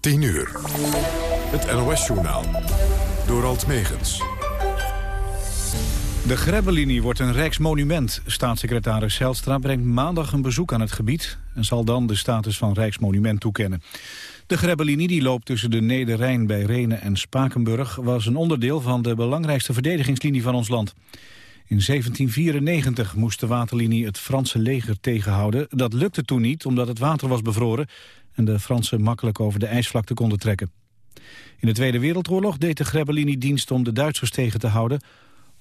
10 uur. Het NOS-journaal. Door Alt Megens. De Grebbelinie wordt een rijksmonument. Staatssecretaris Zijlstra brengt maandag een bezoek aan het gebied... en zal dan de status van rijksmonument toekennen. De Grebbelinie, die loopt tussen de Nederrijn bij Renen en Spakenburg... was een onderdeel van de belangrijkste verdedigingslinie van ons land. In 1794 moest de waterlinie het Franse leger tegenhouden. Dat lukte toen niet, omdat het water was bevroren... en de Fransen makkelijk over de ijsvlakte konden trekken. In de Tweede Wereldoorlog deed de Grebbelinie dienst om de Duitsers tegen te houden...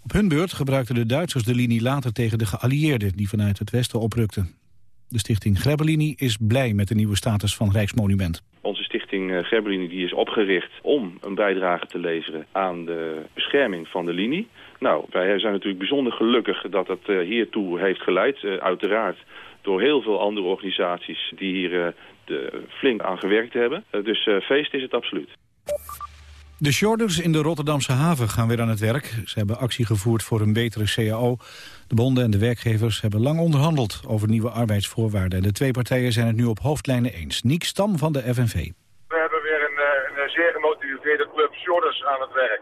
Op hun beurt gebruikten de Duitsers de linie later tegen de geallieerden... die vanuit het westen oprukten. De stichting Grebbelini is blij met de nieuwe status van Rijksmonument. Onze stichting eh, Grebbelini die is opgericht om een bijdrage te leveren aan de bescherming van de linie. Nou, wij zijn natuurlijk bijzonder gelukkig dat het eh, hiertoe heeft geleid. Uh, uiteraard door heel veel andere organisaties die hier flink aan gewerkt hebben. dus feest is het absoluut. De shorters in de Rotterdamse haven gaan weer aan het werk. Ze hebben actie gevoerd voor een betere CAO. De bonden en de werkgevers hebben lang onderhandeld over nieuwe arbeidsvoorwaarden. De twee partijen zijn het nu op hoofdlijnen eens. Niek Stam van de FNV. We hebben weer een, eh, een zeer gemotiveerde club shorters aan het werk.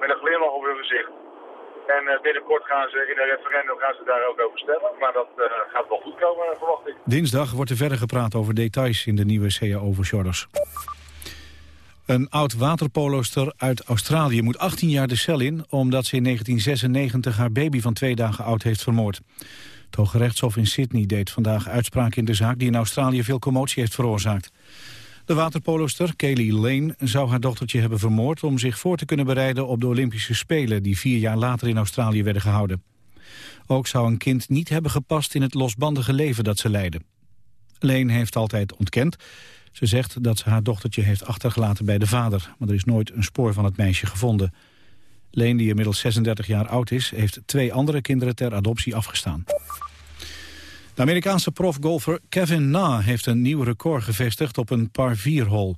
Met een glimlach op hun gezicht. En eh, binnenkort gaan ze in een referendum ze daar ook over stemmen. Maar dat uh, gaat wel goed komen, verwacht ik. Dinsdag wordt er verder gepraat over details in de nieuwe CAO voor. Een oud waterpoloster uit Australië moet 18 jaar de cel in... omdat ze in 1996 haar baby van twee dagen oud heeft vermoord. Het Hoge Rechtshof in Sydney deed vandaag uitspraak in de zaak... die in Australië veel commotie heeft veroorzaakt. De waterpoloster, Kaylee Lane, zou haar dochtertje hebben vermoord... om zich voor te kunnen bereiden op de Olympische Spelen... die vier jaar later in Australië werden gehouden. Ook zou een kind niet hebben gepast in het losbandige leven dat ze leidde. Lane heeft altijd ontkend ze zegt dat ze haar dochtertje heeft achtergelaten bij de vader. Maar er is nooit een spoor van het meisje gevonden. Leen, die inmiddels 36 jaar oud is, heeft twee andere kinderen ter adoptie afgestaan. De Amerikaanse profgolfer Kevin Na heeft een nieuw record gevestigd op een par 4-hole.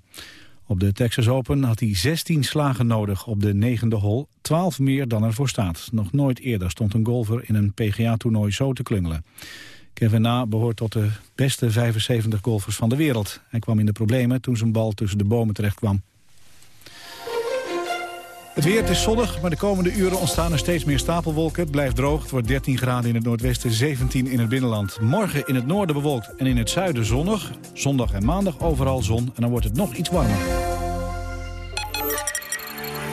Op de Texas Open had hij 16 slagen nodig op de negende hole, 12 meer dan ervoor staat. Nog nooit eerder stond een golfer in een PGA-toernooi zo te klungelen. Kevin Na behoort tot de beste 75 golfers van de wereld. Hij kwam in de problemen toen zijn bal tussen de bomen terecht kwam. Het weer is zonnig, maar de komende uren ontstaan er steeds meer stapelwolken. Het blijft droog, het wordt 13 graden in het noordwesten, 17 in het binnenland. Morgen in het noorden bewolkt en in het zuiden zonnig. Zondag en maandag overal zon en dan wordt het nog iets warmer.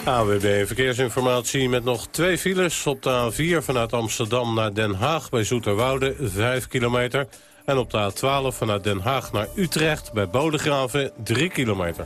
AWB Verkeersinformatie met nog twee files. Op de A4 vanuit Amsterdam naar Den Haag bij Zoeterwoude 5 kilometer. En op de A12 vanuit Den Haag naar Utrecht bij Bodegraven 3 kilometer.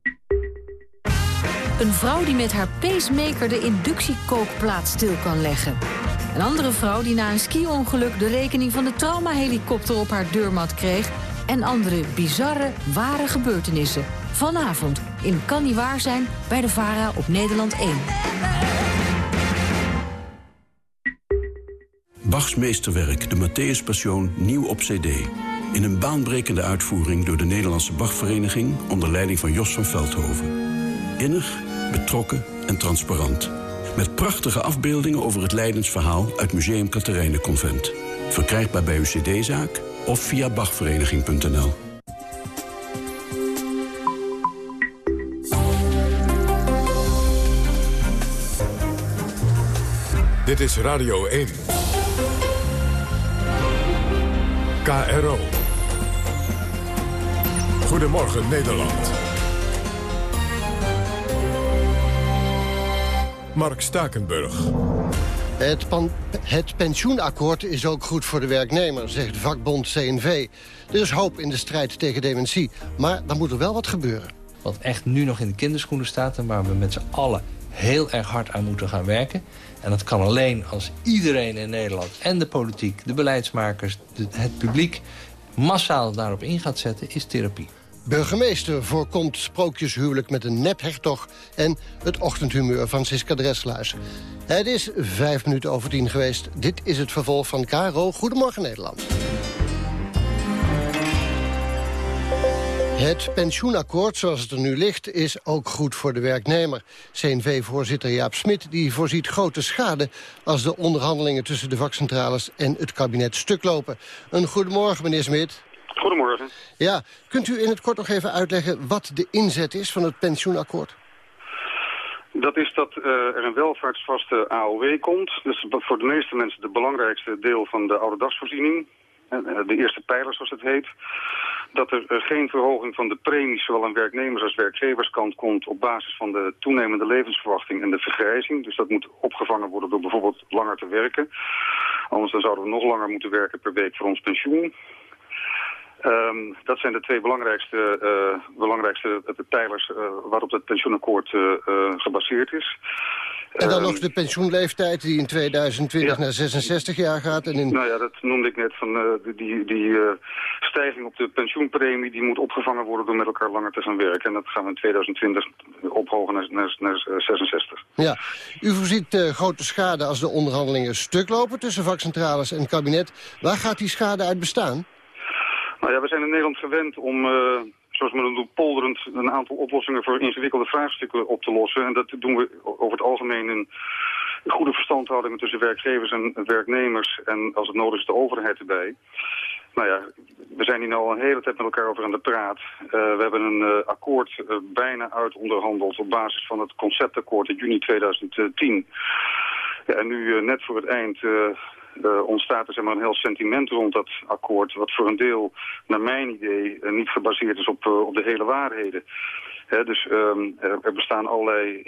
Een vrouw die met haar pacemaker de inductiekookplaat stil kan leggen. Een andere vrouw die na een ski-ongeluk de rekening van de traumahelikopter op haar deurmat kreeg en andere bizarre, ware gebeurtenissen. Vanavond in Kan Niet Waar Zijn bij de VARA op Nederland 1. Bachs meesterwerk, de Matthäus Passion, nieuw op cd. In een baanbrekende uitvoering door de Nederlandse Bachvereniging... onder leiding van Jos van Veldhoven. Innig, betrokken en transparant. Met prachtige afbeeldingen over het Leidensverhaal... uit Museum Convent. Verkrijgbaar bij uw cd-zaak of via bachvereniging.nl. Dit is Radio 1. KRO. Goedemorgen Nederland. Mark Stakenburg. Het, het, pensioenakkoord is ook goed voor de werknemer, zegt vakbond CNV. Er is hoop in de strijd tegen dementie, maar dan moet er wel wat gebeuren. Wat echt nu nog in de kinderschoenen staat... en waar we met z'n allen heel erg hard aan moeten gaan werken. En dat kan alleen als iedereen in Nederland en de politiek, de beleidsmakers... het publiek massaal daarop in gaat zetten, is therapie. Burgemeester voorkomt sprookjeshuwelijk met een nephertog... en het ochtendhumeur van Siska Dresslaus. Het is vijf minuten over tien geweest. Dit is het vervolg van Caro. Goedemorgen Nederland. Het pensioenakkoord zoals het er nu ligt is ook goed voor de werknemer. CNV-voorzitter Jaap Smit die voorziet grote schade... als de onderhandelingen tussen de vakcentrales en het kabinet stuk lopen. Een goedemorgen, meneer Smit. Goedemorgen. Ja, kunt u in het kort nog even uitleggen wat de inzet is van het pensioenakkoord? Dat is dat uh, er een welvaartsvaste AOW komt. Dus voor de meeste mensen de belangrijkste deel van de oude dagsvoorziening. Eh, de eerste pijler, zoals het heet. Dat er uh, geen verhoging van de premies, zowel aan werknemers als werkgeverskant, komt op basis van de toenemende levensverwachting en de vergrijzing. Dus dat moet opgevangen worden door bijvoorbeeld langer te werken. Anders dan zouden we nog langer moeten werken per week voor ons pensioen. Um, dat zijn de twee belangrijkste, uh, belangrijkste pijlers uh, waarop het pensioenakkoord uh, gebaseerd is. En dan nog de pensioenleeftijd die in 2020 ja. naar 66 jaar gaat. En in... Nou ja, dat noemde ik net. Van, die die stijging op de pensioenpremie die moet opgevangen worden door met elkaar langer te gaan werken. En dat gaan we in 2020 ophogen naar, naar, naar 66. Ja, u voorziet grote schade als de onderhandelingen stuk lopen tussen vakcentrales en kabinet. Waar gaat die schade uit bestaan? Nou ja, we zijn in Nederland gewend om, uh, zoals men dat doet, polderend een aantal oplossingen voor ingewikkelde vraagstukken op te lossen. En dat doen we over het algemeen in goede verstandhouding tussen werkgevers en werknemers en als het nodig is de overheid erbij. Nou ja, we zijn hier nu al een hele tijd met elkaar over aan de praat. Uh, we hebben een uh, akkoord bijna uitonderhandeld op basis van het conceptakkoord in juni 2010. Ja, en nu net voor het eind uh, ontstaat er zeg maar, een heel sentiment rond dat akkoord... wat voor een deel, naar mijn idee, uh, niet gebaseerd is op, uh, op de hele waarheden. He, dus um, er, er, bestaan allerlei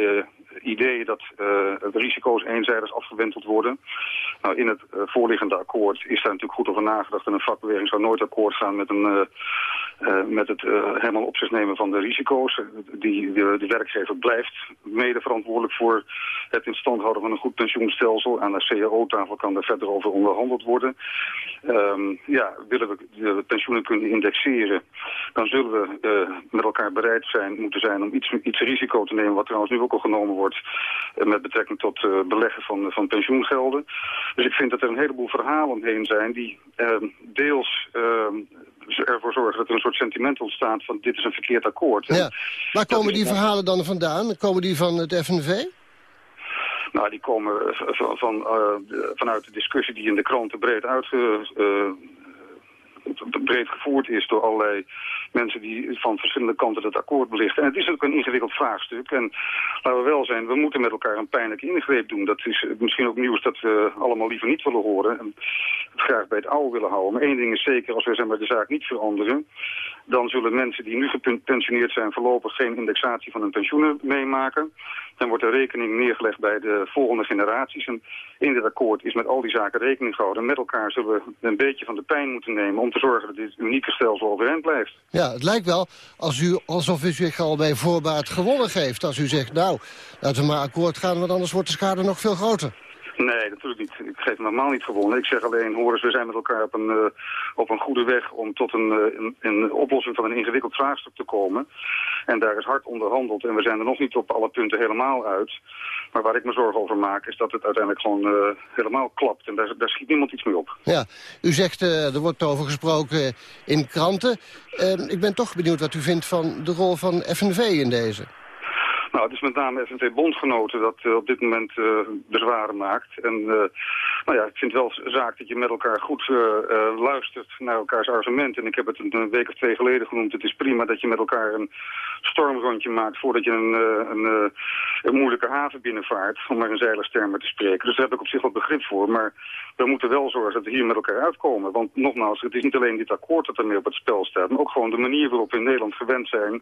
ideeën dat de risico's eenzijdig afgewenteld worden. Nou, in het voorliggende akkoord is daar natuurlijk goed over nagedacht... en een vakbeweging zou nooit akkoord gaan met een uh, met het helemaal op zich nemen van de risico's. Die, de, de, werkgever blijft mede verantwoordelijk voor het in stand houden van een goed pensioenstelsel. Aan de CAO-tafel kan er verder over onderhandeld worden. Um, ja, willen we de pensioenen kunnen indexeren, dan zullen we met elkaar bereid zijn, moeten zijn om iets, iets risico te nemen, wat trouwens nu ook al genomen wordt met betrekking tot beleggen van, van pensioengelden. Dus ik vind dat er een heleboel verhalen omheen zijn die ehm, deels ehm, ervoor zorgen dat er een soort sentiment ontstaat van dit is een verkeerd akkoord. Ja. Waar komen die verhalen dan vandaan? Komen die van het FNV? Nou, die komen van, van, uh, vanuit de discussie die in de kranten breed uitge, uh, breed gevoerd is door allerlei mensen die van verschillende kanten het akkoord belichten. En het is ook een ingewikkeld vraagstuk. En laten we wel zijn, we moeten met elkaar een pijnlijke ingreep doen. Dat is misschien ook nieuws dat we allemaal liever niet willen horen. En het graag bij het oude willen houden. Maar één ding is zeker, als we zeg maar, de zaak niet veranderen... dan zullen mensen die nu gepensioneerd zijn voorlopig geen indexatie van hun pensioenen meemaken. Dan wordt er rekening neergelegd bij de volgende generaties. En in dit akkoord is met al die zaken rekening gehouden. Met elkaar zullen we een beetje van de pijn moeten nemen... om te zorgen dat dit unieke stelsel overeind blijft. Het lijkt wel als u, alsof u zich al bij voorbaat gewonnen geeft. Als u zegt, nou, laten we maar akkoord gaan... want anders wordt de schade nog veel groter. Nee, natuurlijk niet. Ik geef me normaal niet gewonnen. Ik zeg alleen, horen we zijn met elkaar op een, uh, op een goede weg om tot uh, een, een, oplossing van een ingewikkeld vraagstuk te komen. En daar is hard onderhandeld en we zijn er nog niet op alle punten helemaal uit. Maar waar ik me zorgen over maak is dat het uiteindelijk gewoon uh, helemaal klapt. En daar, schiet niemand iets mee op. Ja, u zegt, er wordt over gesproken in kranten. Ehm, ik ben toch benieuwd wat u vindt van de rol van FNV in deze. Nou, het is met name FNV-bondgenoten dat uh, op dit moment uh, bezwaren maakt. En uh, nou ja, ik vind wel zaak dat je met elkaar goed luistert naar elkaars argumenten. En ik heb het een week of twee geleden genoemd. Het is prima dat je met elkaar een stormrondje maakt voordat je een, een, een moeilijke haven binnenvaart. Om maar in zeilerstermen te spreken. Dus daar heb ik op zich wel begrip voor. Maar we moeten wel zorgen dat we hier met elkaar uitkomen. Want nogmaals, het is niet alleen dit akkoord dat ermee op het spel staat. Maar ook gewoon de manier waarop we in Nederland gewend zijn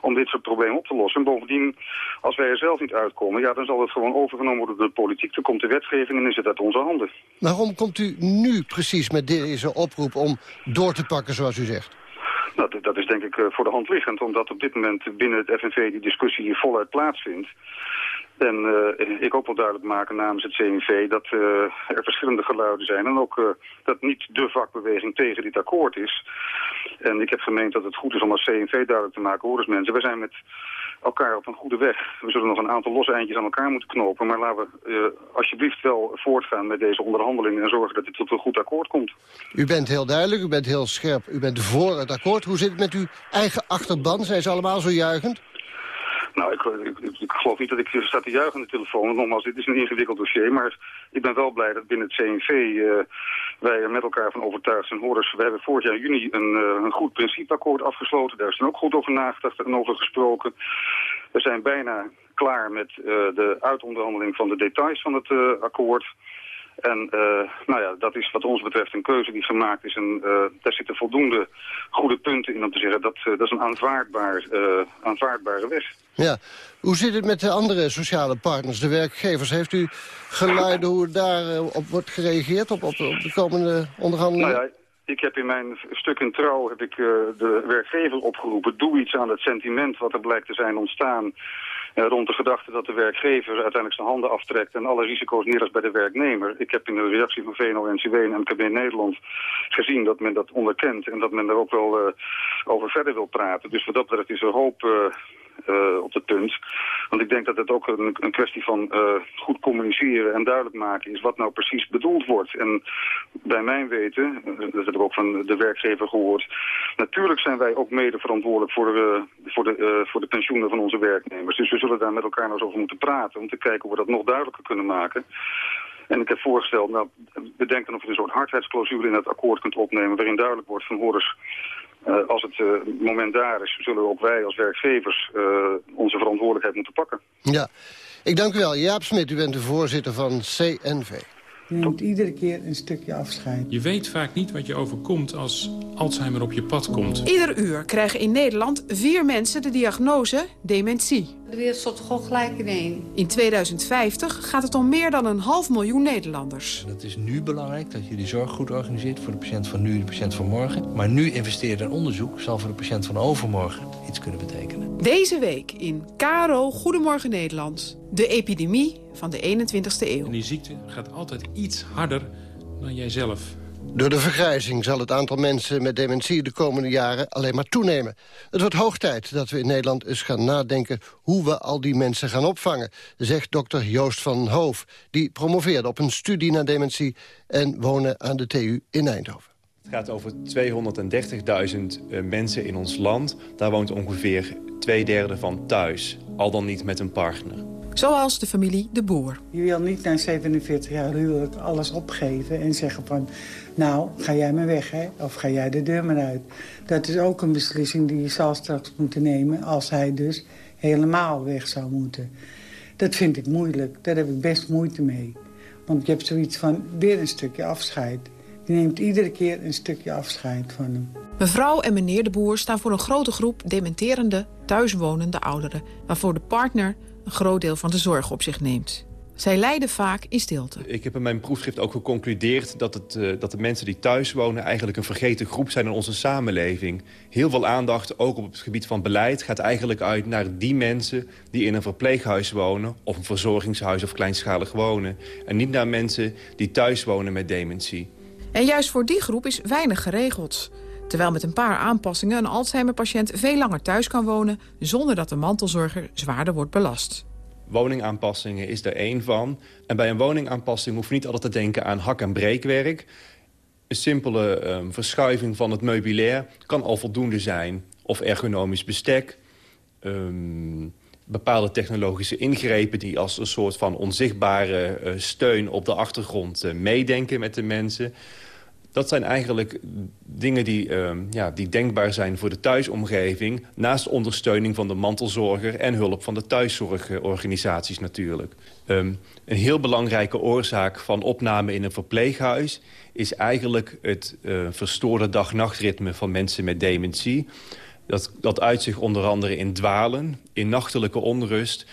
om dit soort problemen op te lossen. En bovendien als wij er zelf niet uitkomen, ja, dan zal het gewoon overgenomen worden door de politiek. Dan komt de wetgeving en is het uit onze handen. Waarom komt u nu precies met deze oproep om door te pakken, zoals u zegt? Nou, dat is denk ik eh, voor de hand liggend, omdat op dit moment binnen het FNV die discussie hier voluit plaatsvindt. En uh, ik ook wel duidelijk maken namens het CNV dat uh, er verschillende geluiden zijn. En ook uh, dat niet de vakbeweging tegen dit akkoord is. En ik heb gemeend dat het goed is om als CNV duidelijk te maken. Hoor eens mensen, we zijn met elkaar op een goede weg. We zullen nog een aantal losse eindjes aan elkaar moeten knopen. Maar laten we alsjeblieft wel voortgaan met deze onderhandelingen... en zorgen dat het tot een goed akkoord komt. U bent heel duidelijk, u bent heel scherp, u bent voor het akkoord. Hoe zit het met uw eigen achterban? Zijn ze allemaal zo juichend? Nou, ik, ik, geloof niet dat ik sta te juichen aan de telefoon. Nogmaals, dit is een ingewikkeld dossier. Maar ik ben wel blij dat binnen het CNV uh, wij er met elkaar van overtuigd zijn. Hoorders, we hebben vorig jaar juni een, uh, een goed principeakkoord afgesloten. Daar is dan ook goed over nagedacht en over gesproken. We zijn bijna klaar met uh, de uitonderhandeling van de details van het akkoord. En uh, nou ja, dat is wat ons betreft een keuze die gemaakt is. En uh, daar zitten voldoende goede punten in om te zeggen... dat, uh, dat is een aanvaardbaar, aanvaardbare weg. Ja. Hoe zit het met de andere sociale partners, de werkgevers? Heeft u geluiden hoe daar op wordt gereageerd op, op, op, de komende onderhandelingen? Nou ja, ik heb in mijn stuk in Trouw heb ik, de werkgever opgeroepen... doe iets aan het sentiment wat er blijkt te zijn ontstaan rond de gedachte dat de werkgever uiteindelijk zijn handen aftrekt en alle risico's neerlegt bij de werknemer. Ik heb in de reactie van VNO-NCW en MKB Nederland gezien dat men dat onderkent en dat men daar ook wel uh, over verder wil praten. Dus wat dat betreft is er hoop uh, op het punt. Want ik denk dat het ook een, een kwestie van uh, goed communiceren en duidelijk maken is wat nou precies bedoeld wordt. En bij mijn weten, dat heb ik ook van de werkgever gehoord, natuurlijk zijn wij ook mede verantwoordelijk voor de, voor de, voor de pensioenen van onze werknemers. Dus we zullen daar met elkaar nog eens over moeten praten om te kijken hoe we dat nog duidelijker kunnen maken. En ik heb voorgesteld, nou, bedenken of je een soort hardheidsclausule in het akkoord kunt opnemen... waarin duidelijk wordt van hoorders, uh, als het uh, moment daar is... zullen ook wij als werkgevers uh, onze verantwoordelijkheid moeten pakken. Ja, ik dank u wel. Jaap Smit, u bent de voorzitter van CNV. Je neemt iedere keer een stukje afscheid. Je weet vaak niet wat je overkomt als Alzheimer op je pad komt. Ieder uur krijgen in Nederland vier mensen de diagnose dementie. De wereld stort gewoon gelijk in één. In 2050 gaat het om meer dan een half miljoen Nederlanders. Het is nu belangrijk dat je de zorg goed organiseert voor de patiënt van nu en de patiënt van morgen. Maar nu investeren in onderzoek zal voor de patiënt van overmorgen iets kunnen betekenen. Deze week in KRO Goedemorgen Nederland. De epidemie van de 21ste eeuw. En die ziekte gaat altijd iets harder dan jijzelf. Door de vergrijzing zal het aantal mensen met dementie de komende jaren alleen maar toenemen. Het wordt hoog tijd dat we in Nederland eens gaan nadenken hoe we al die mensen gaan opvangen, zegt dokter Joost van Hoof. Die promoveerde op een studie naar dementie en wonen aan de TU in Eindhoven. Het gaat over 230.000 mensen in ons land. Daar woont ongeveer twee derde van thuis, al dan niet met een partner. Zoals de familie De Boer. Je wil niet na 47 jaar huwelijk alles opgeven en zeggen van... nou, ga jij maar weg, hè? of ga jij de deur maar uit. Dat is ook een beslissing die je zal straks moeten nemen... als hij dus helemaal weg zou moeten. Dat vind ik moeilijk, daar heb ik best moeite mee. Want je hebt zoiets van weer een stukje afscheid. Je neemt iedere keer een stukje afscheid van hem. Mevrouw en meneer de Boer staan voor een grote groep dementerende, thuiswonende ouderen... waarvoor de partner een groot deel van de zorg op zich neemt. Zij lijden vaak in stilte. Ik heb in mijn proefschrift ook geconcludeerd dat, het, uh, dat de mensen die thuis wonen... eigenlijk een vergeten groep zijn in onze samenleving. Heel veel aandacht, ook op het gebied van beleid... gaat eigenlijk uit naar die mensen die in een verpleeghuis wonen... of een verzorgingshuis of kleinschalig wonen. En niet naar mensen die thuis wonen met dementie. En juist voor die groep is weinig geregeld. Terwijl met een paar aanpassingen een Alzheimer-patiënt veel langer thuis kan wonen... zonder dat de mantelzorger zwaarder wordt belast. Woningaanpassingen is er één van. En bij een woningaanpassing hoef je niet altijd te denken aan hak- en breekwerk. Een simpele um, verschuiving van het meubilair kan al voldoende zijn. Of ergonomisch bestek. Um, bepaalde technologische ingrepen die als een soort van onzichtbare uh, steun op de achtergrond uh, meedenken met de mensen dat zijn eigenlijk dingen die, uh, ja, die denkbaar zijn voor de thuisomgeving... naast ondersteuning van de mantelzorger en hulp van de thuiszorgorganisaties natuurlijk. Um, een heel belangrijke oorzaak van opname in een verpleeghuis... is eigenlijk het uh, verstoorde dag-nachtritme van mensen met dementie. Dat, dat uit zich onder andere in dwalen, in nachtelijke onrust...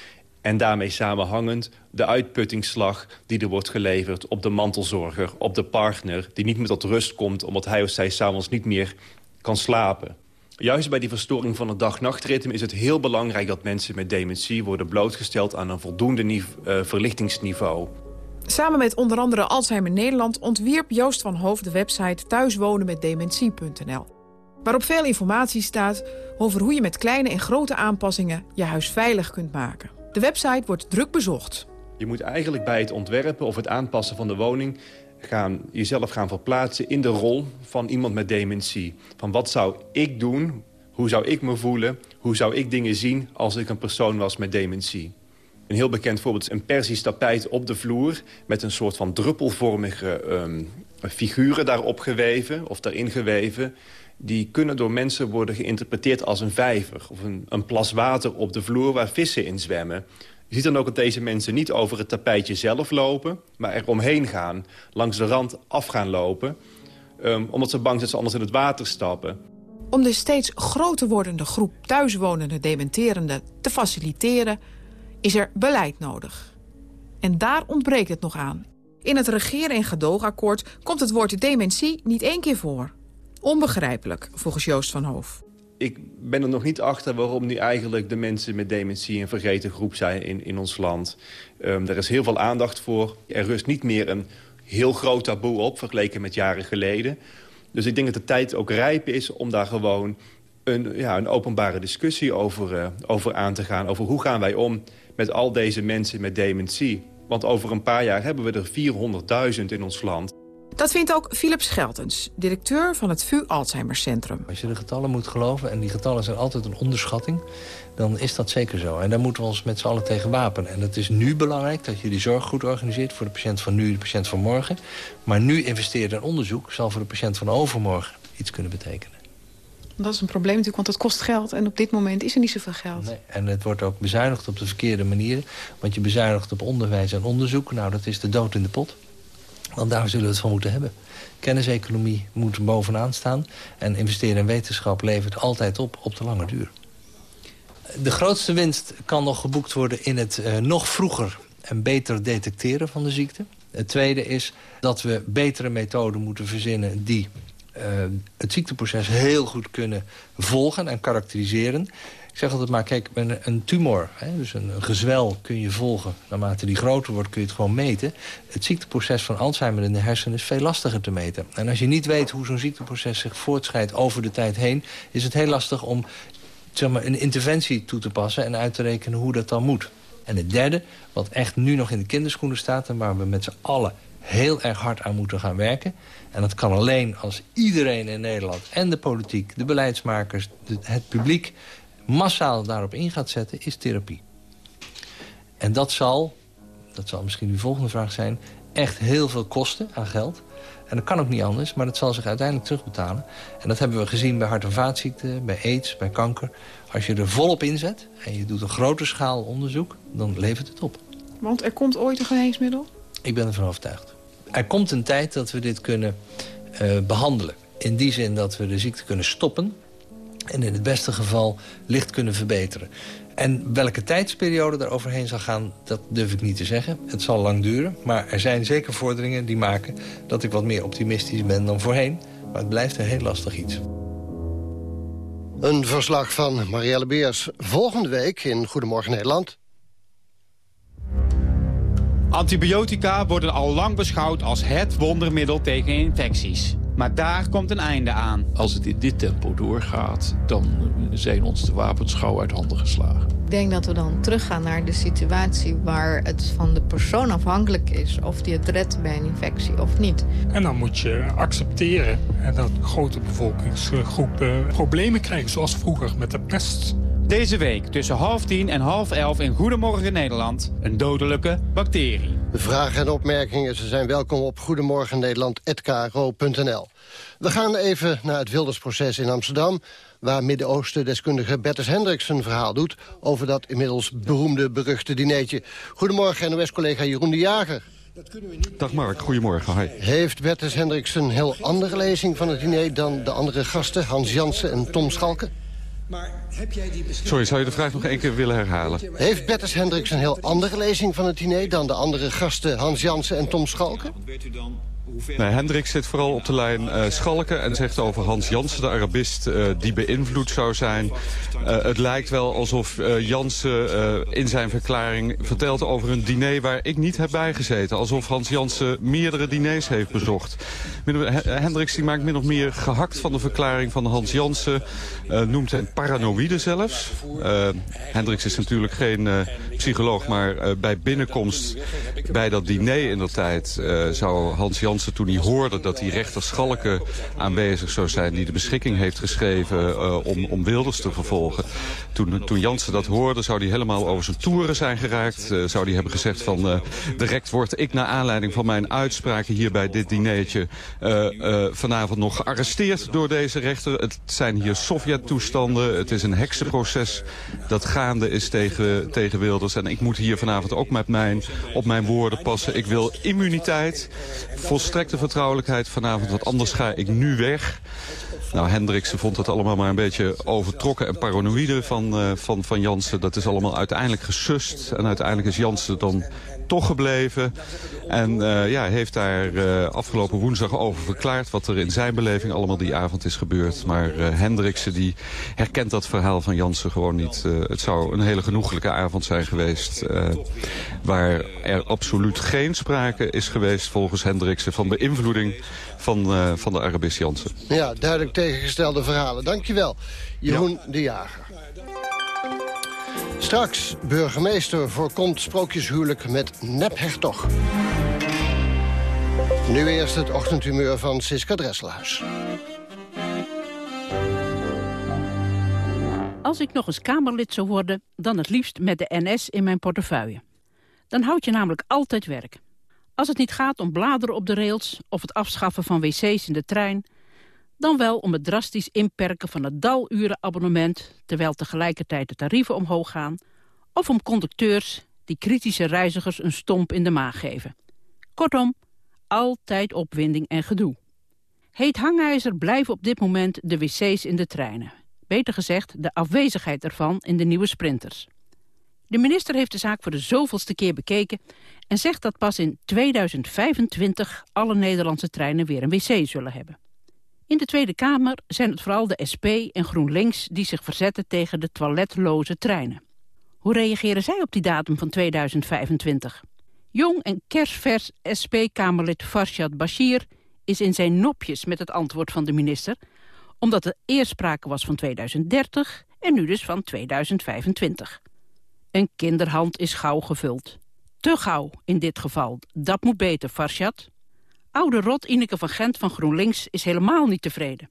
En daarmee samenhangend de uitputtingsslag die er wordt geleverd op de mantelzorger, op de partner... die niet meer tot rust komt omdat hij of zij s'avonds niet meer kan slapen. Juist bij die verstoring van het dag-nachtritme is het heel belangrijk... dat mensen met dementie worden blootgesteld aan een voldoende uh, verlichtingsniveau. Samen met onder andere Alzheimer Nederland ontwierp Joost van Hoofd de website thuiswonenmetdementie.nl. Waarop veel informatie staat over hoe je met kleine en grote aanpassingen je huis veilig kunt maken. De website wordt druk bezocht. Je moet eigenlijk bij het ontwerpen of het aanpassen van de woning gaan, jezelf gaan verplaatsen in de rol van iemand met dementie. Van wat zou ik doen, hoe zou ik me voelen, hoe zou ik dingen zien als ik een persoon was met dementie. Een heel bekend voorbeeld is een Persisch tapijt op de vloer... met een soort van druppelvormige um, figuren daarop geweven of daarin geweven. Die kunnen door mensen worden geïnterpreteerd als een vijver... of een, een plas water op de vloer waar vissen in zwemmen. Je ziet dan ook dat deze mensen niet over het tapijtje zelf lopen... maar er omheen gaan, langs de rand af gaan lopen... Um, omdat ze bang zijn dat ze anders in het water stappen. Om de steeds groter wordende groep thuiswonende dementerenden te faciliteren... is er beleid nodig. En daar ontbreekt het nog aan. In het regeren- en gedoogakkoord komt het woord dementie niet één keer voor. Onbegrijpelijk, volgens Joost van Hoof ik ben er nog niet achter waarom nu eigenlijk de mensen met dementie een vergeten groep zijn in, in ons land. Um, er is heel veel aandacht voor. Er rust niet meer een heel groot taboe op, vergeleken met jaren geleden. Dus ik denk dat de tijd ook rijp is om daar gewoon een, ja, een openbare discussie over, uh, over aan te gaan. Over hoe gaan wij om met al deze mensen met dementie. Want over een paar jaar hebben we er 400.000 in ons land. Dat vindt ook Philip Scheltens, directeur van het VU Alzheimer Centrum. Als je de getallen moet geloven, en die getallen zijn altijd een onderschatting... dan is dat zeker zo. En daar moeten we ons met z'n allen tegen wapenen. En het is nu belangrijk dat je die zorg goed organiseert... voor de patiënt van nu, de patiënt van morgen. Maar nu investeren in onderzoek zal voor de patiënt van overmorgen iets kunnen betekenen. Dat is een probleem natuurlijk, want het kost geld. En op dit moment is er niet zoveel geld. Nee, en het wordt ook bezuinigd op de verkeerde manier. Want je bezuinigt op onderwijs en onderzoek. Nou, dat is de dood in de pot. Want daar zullen we het van moeten hebben. Kenniseconomie moet bovenaan staan. En investeren in wetenschap levert altijd op op de lange duur. De grootste winst kan nog geboekt worden in het uh, nog vroeger en beter detecteren van de ziekte. Het tweede is dat we betere methoden moeten verzinnen... die het ziekteproces heel goed kunnen volgen en karakteriseren. Ik zeg altijd maar, kijk, een, een tumor, hè, dus een, een, gezwel kun je volgen. Naarmate die groter wordt kun je het gewoon meten. Het ziekteproces van Alzheimer in de hersenen is veel lastiger te meten. En als je niet weet hoe zo'n ziekteproces zich voortschrijdt over de tijd heen... is het heel lastig om zeg maar, een interventie toe te passen en uit te rekenen hoe dat dan moet. En het derde, wat echt nu nog in de kinderschoenen staat... en waar we met z'n allen heel erg hard aan moeten gaan werken... en dat kan alleen als iedereen in Nederland en de politiek, de beleidsmakers... het publiek massaal daarop in gaat zetten, is therapie. En dat zal, dat zal misschien uw volgende vraag zijn... echt heel veel kosten aan geld. En dat kan ook niet anders, maar dat zal zich uiteindelijk terugbetalen. En dat hebben we gezien bij hart- en vaatziekten, bij aids, bij kanker. Als je er volop inzet en je doet een grote schaal onderzoek... dan levert het op. Want er komt ooit een geneesmiddel? Ik ben ervan overtuigd. Er komt een tijd dat we dit kunnen uh, behandelen. In die zin dat we de ziekte kunnen stoppen en in het beste geval licht kunnen verbeteren. En welke tijdsperiode er overheen zal gaan, dat durf ik niet te zeggen. Het zal lang duren, maar er zijn zeker vorderingen die maken... dat ik wat meer optimistisch ben dan voorheen. Maar het blijft een heel lastig iets. Een verslag van Marielle Beers volgende week in Goedemorgen Nederland. Antibiotica worden al lang beschouwd als het wondermiddel tegen infecties. Maar daar komt een einde aan. Als het in dit tempo doorgaat, dan zijn ons de wapens gauw uit handen geslagen. Ik denk dat we dan teruggaan naar de situatie waar het van de persoon afhankelijk is... of die het redt bij een infectie of niet. En dan moet je accepteren dat grote bevolkingsgroepen problemen krijgen... zoals vroeger met de pest. Deze week tussen half tien en half elf in Goedemorgen Nederland... een dodelijke bacterie. Vragen en opmerkingen ze zijn welkom op goedemorgennederland.kro.nl. We gaan even naar het Wildersproces in Amsterdam... waar Midden-Oosten-deskundige Bertus Hendricks een verhaal doet... over dat inmiddels beroemde, beruchte dineetje. Goedemorgen, NOS-collega Jeroen de Jager. Dag Mark, goedemorgen. Hi. Heeft Bertus Hendricks een heel andere lezing van het diner... dan de andere gasten, Hans Jansen en Tom Schalken? Maar heb jij die Sorry, zou je de vraag nog één keer willen herhalen? Heeft Bertus Hendricks een heel andere lezing van het diner... dan de andere gasten Hans Jansen en Tom Schalken? Weet u dan Nee, Hendrik zit vooral op de lijn uh, Schalken en zegt over Hans Jansen, de Arabist, uh, die beïnvloed zou zijn. Uh, het lijkt wel alsof Jansen in zijn verklaring vertelt over een diner waar ik niet heb bijgezeten. Alsof Hans Jansen meerdere diners heeft bezocht. Hendricks die maakt min of meer gehakt van de verklaring van Hans Jansen. noemt hem paranoïde zelfs. Hendricks is natuurlijk geen psycholoog, maar bij binnenkomst bij dat diner in de tijd zou Hans Jansen toen hij hoorde dat die rechter Schalke aanwezig zou zijn... die de beschikking heeft geschreven uh, om, om Wilders te vervolgen. Toen, toen Jansen dat hoorde, zou hij helemaal over zijn toeren zijn geraakt. Uh, zou hij hebben gezegd van... Uh, direct word ik naar aanleiding van mijn uitspraken hier bij dit dinertje... vanavond nog gearresteerd door deze rechter. Het zijn hier Sovjet-toestanden. Het is een heksenproces dat gaande is tegen, tegen Wilders. En ik moet hier vanavond ook met mijn, op mijn woorden passen. Ik wil immuniteit, volstrekte vertrouwelijkheid vanavond, want anders ga ik nu weg. Nou, Hendriksen vond het allemaal maar een beetje overtrokken en paranoïde van, uh, van, van Jansen. Dat is allemaal uiteindelijk gesust. En uiteindelijk is Jansen dan toch gebleven. En uh, ja, heeft daar uh, afgelopen woensdag over verklaard... wat er in zijn beleving allemaal die avond is gebeurd. Maar uh, Hendriksen die herkent dat verhaal van Jansen gewoon niet. het zou een hele genoeglijke avond zijn geweest... waar er absoluut geen sprake is geweest volgens Hendriksen... van beïnvloeding van, van de Arabist Jansen. Ja, duidelijk tegengestelde verhalen. Dankjewel, Jeroen ja. de Jager. Straks, burgemeester voorkomt sprookjeshuwelijk met nephertog. Nu eerst het ochtendhumeur van Siska Dresselhuis. Als ik nog eens Kamerlid zou worden, dan het liefst met de NS in mijn portefeuille. Dan houd je namelijk altijd werk. Als het niet gaat om bladeren op de rails of het afschaffen van wc's in de trein... dan wel om het drastisch inperken van het dalurenabonnement... terwijl tegelijkertijd de tarieven omhoog gaan... of om conducteurs die kritische reizigers een stomp in de maag geven. Kortom, altijd opwinding en gedoe. Heet hangijzer blijven op dit moment de wc's in de treinen. Beter gezegd, de afwezigheid ervan in de nieuwe sprinters. De minister heeft de zaak voor de zoveelste keer bekeken... en zegt dat pas in 2025 alle Nederlandse treinen weer een wc zullen hebben. In de Tweede Kamer zijn het vooral de SP en GroenLinks... die zich verzetten tegen de toiletloze treinen. Hoe reageren zij op die datum van 2025? Jong en kerstvers SP-Kamerlid Farshad Bashir is in zijn nopjes met het antwoord van de minister... omdat er eerst sprake was van 2030 en nu dus van 2025. Een kinderhand is gauw gevuld. Te gauw in dit geval. Dat moet beter, Farshad. Oude rot Ineke van Gent van GroenLinks is helemaal niet tevreden.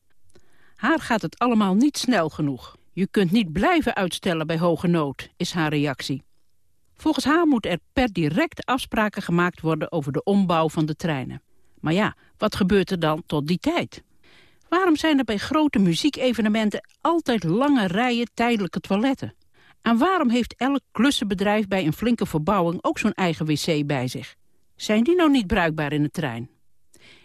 Haar gaat het allemaal niet snel genoeg. Je kunt niet blijven uitstellen bij hoge nood, is haar reactie. Volgens haar moeten er per direct afspraken gemaakt worden over de ombouw van de treinen. Maar ja, wat gebeurt er dan tot die tijd? Waarom zijn er bij grote muziekevenementen altijd lange rijen tijdelijke toiletten? En waarom heeft elk klussenbedrijf bij een flinke verbouwing ook zo'n eigen wc bij zich? Zijn die nou niet bruikbaar in de trein?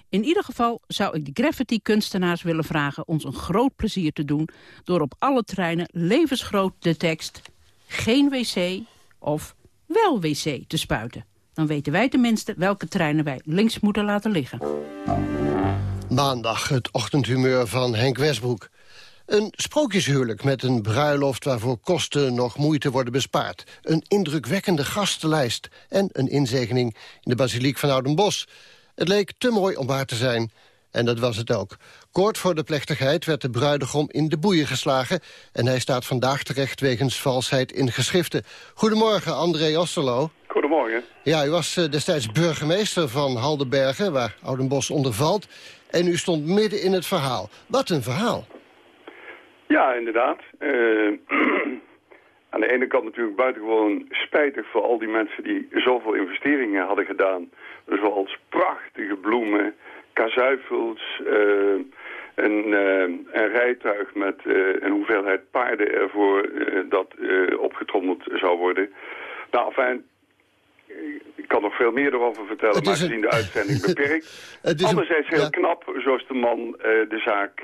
In ieder geval zou ik de graffiti-kunstenaars willen vragen ons een groot plezier te doen... door op alle treinen levensgroot de tekst geen wc of wel wc te spuiten. Dan weten wij tenminste welke treinen wij links moeten laten liggen. Maandag het ochtendhumeur van Henk Westbroek. Een sprookjeshuwelijk met een bruiloft waarvoor kosten nog moeite worden bespaard. Een indrukwekkende gastenlijst en een inzegening in de basiliek van Oudenbos. Het leek te mooi om waar te zijn en dat was het ook. Kort voor de plechtigheid werd de bruidegom in de boeien geslagen... en hij staat vandaag terecht wegens valsheid in geschriften. Goedemorgen, André Osterlo. Goedemorgen. Ja, u was eh, destijds burgemeester van Haldenbergen, waar Oudenbos onder valt... en u stond midden in het verhaal. Wat een verhaal. Ja, inderdaad. Uh, aan de ene kant natuurlijk buitengewoon spijtig voor al die mensen die zoveel investeringen hadden gedaan. Zoals prachtige bloemen, kazuifels, uh, een, uh, een, rijtuig met een hoeveelheid paarden ervoor dat opgetrommeld zou worden. Nou, enfin, ik kan nog veel meer erover vertellen, maar gezien de uitzending beperkt. Anderzijds heel knap, zoals de man de zaak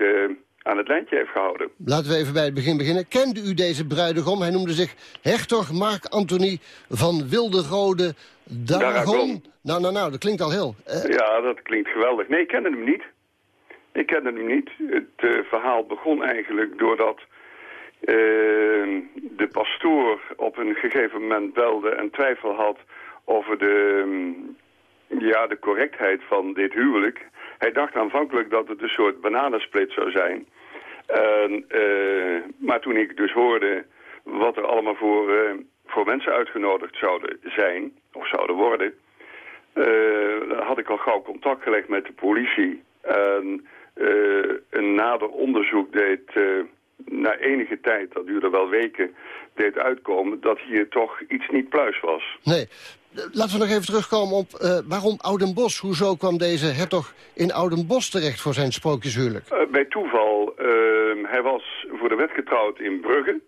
aan het lijntje heeft gehouden. Laten we even bij het begin beginnen. Kende u deze bruidegom? Hij noemde zich hertog Mark Anthony van Wilderode Daragon. Nou, nou, nou, dat klinkt al heel... Uh... Ja, dat klinkt geweldig. Nee, ik kende hem niet. Ik kende hem niet. Het uh, verhaal begon eigenlijk doordat uh, de pastoor op een gegeven moment belde en twijfel had over de, um, ja, de correctheid van dit huwelijk. Hij dacht aanvankelijk dat het een soort bananensplit zou zijn. En, uh, maar toen ik dus hoorde wat er allemaal voor, uh, voor mensen uitgenodigd zouden zijn, of zouden worden... Uh, had ik al gauw contact gelegd met de politie. En een nader onderzoek deed na enige tijd, dat duurde wel weken, deed uitkomen dat hier toch iets niet pluis was. Nee, Laten we nog even terugkomen op uh, waarom Oudenbos. Hoezo kwam deze hertog in Oudenbos terecht voor zijn sprookjeshuwelijk? Uh, bij toeval. Uh, hij was voor de wet getrouwd in Brugge.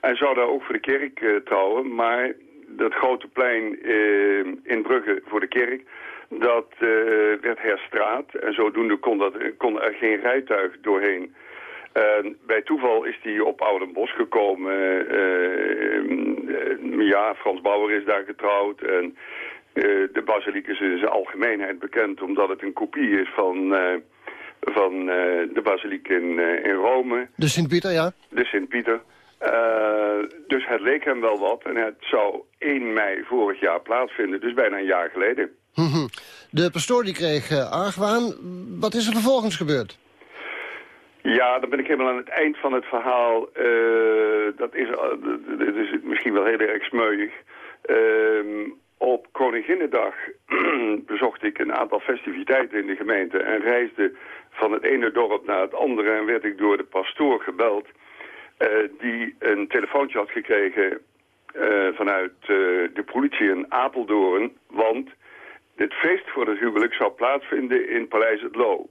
Hij zou daar ook voor de kerk trouwen. Maar dat grote plein in Brugge voor de kerk... dat werd herstraat. En zodoende kon, dat, kon er geen rijtuig doorheen... Uh, bij toeval is hij op Oudenbos gekomen. Uh, ja, Frans Bauer is daar getrouwd. En de basiliek is in zijn algemeenheid bekend... omdat het een kopie is van, van de basiliek in, in Rome. De Sint-Pieter, ja? De Sint-Pieter. dus het leek hem wel wat. En het zou 1 mei vorig jaar plaatsvinden. Dus bijna een jaar geleden. Mhm. De pastoor die kreeg argwaan. Wat is er vervolgens gebeurd? Ja, dan ben ik helemaal aan het eind van het verhaal. Uh, dat is, uh, is misschien wel heel erg smeuig. Uh, op Koninginnedag bezocht ik een aantal festiviteiten in de gemeente... en reisde van het ene dorp naar het andere... en werd ik door de pastoor gebeld... Uh, die een telefoontje had gekregen vanuit de politie in Apeldoorn... want dit feest voor het huwelijk zou plaatsvinden in Paleis het Loo.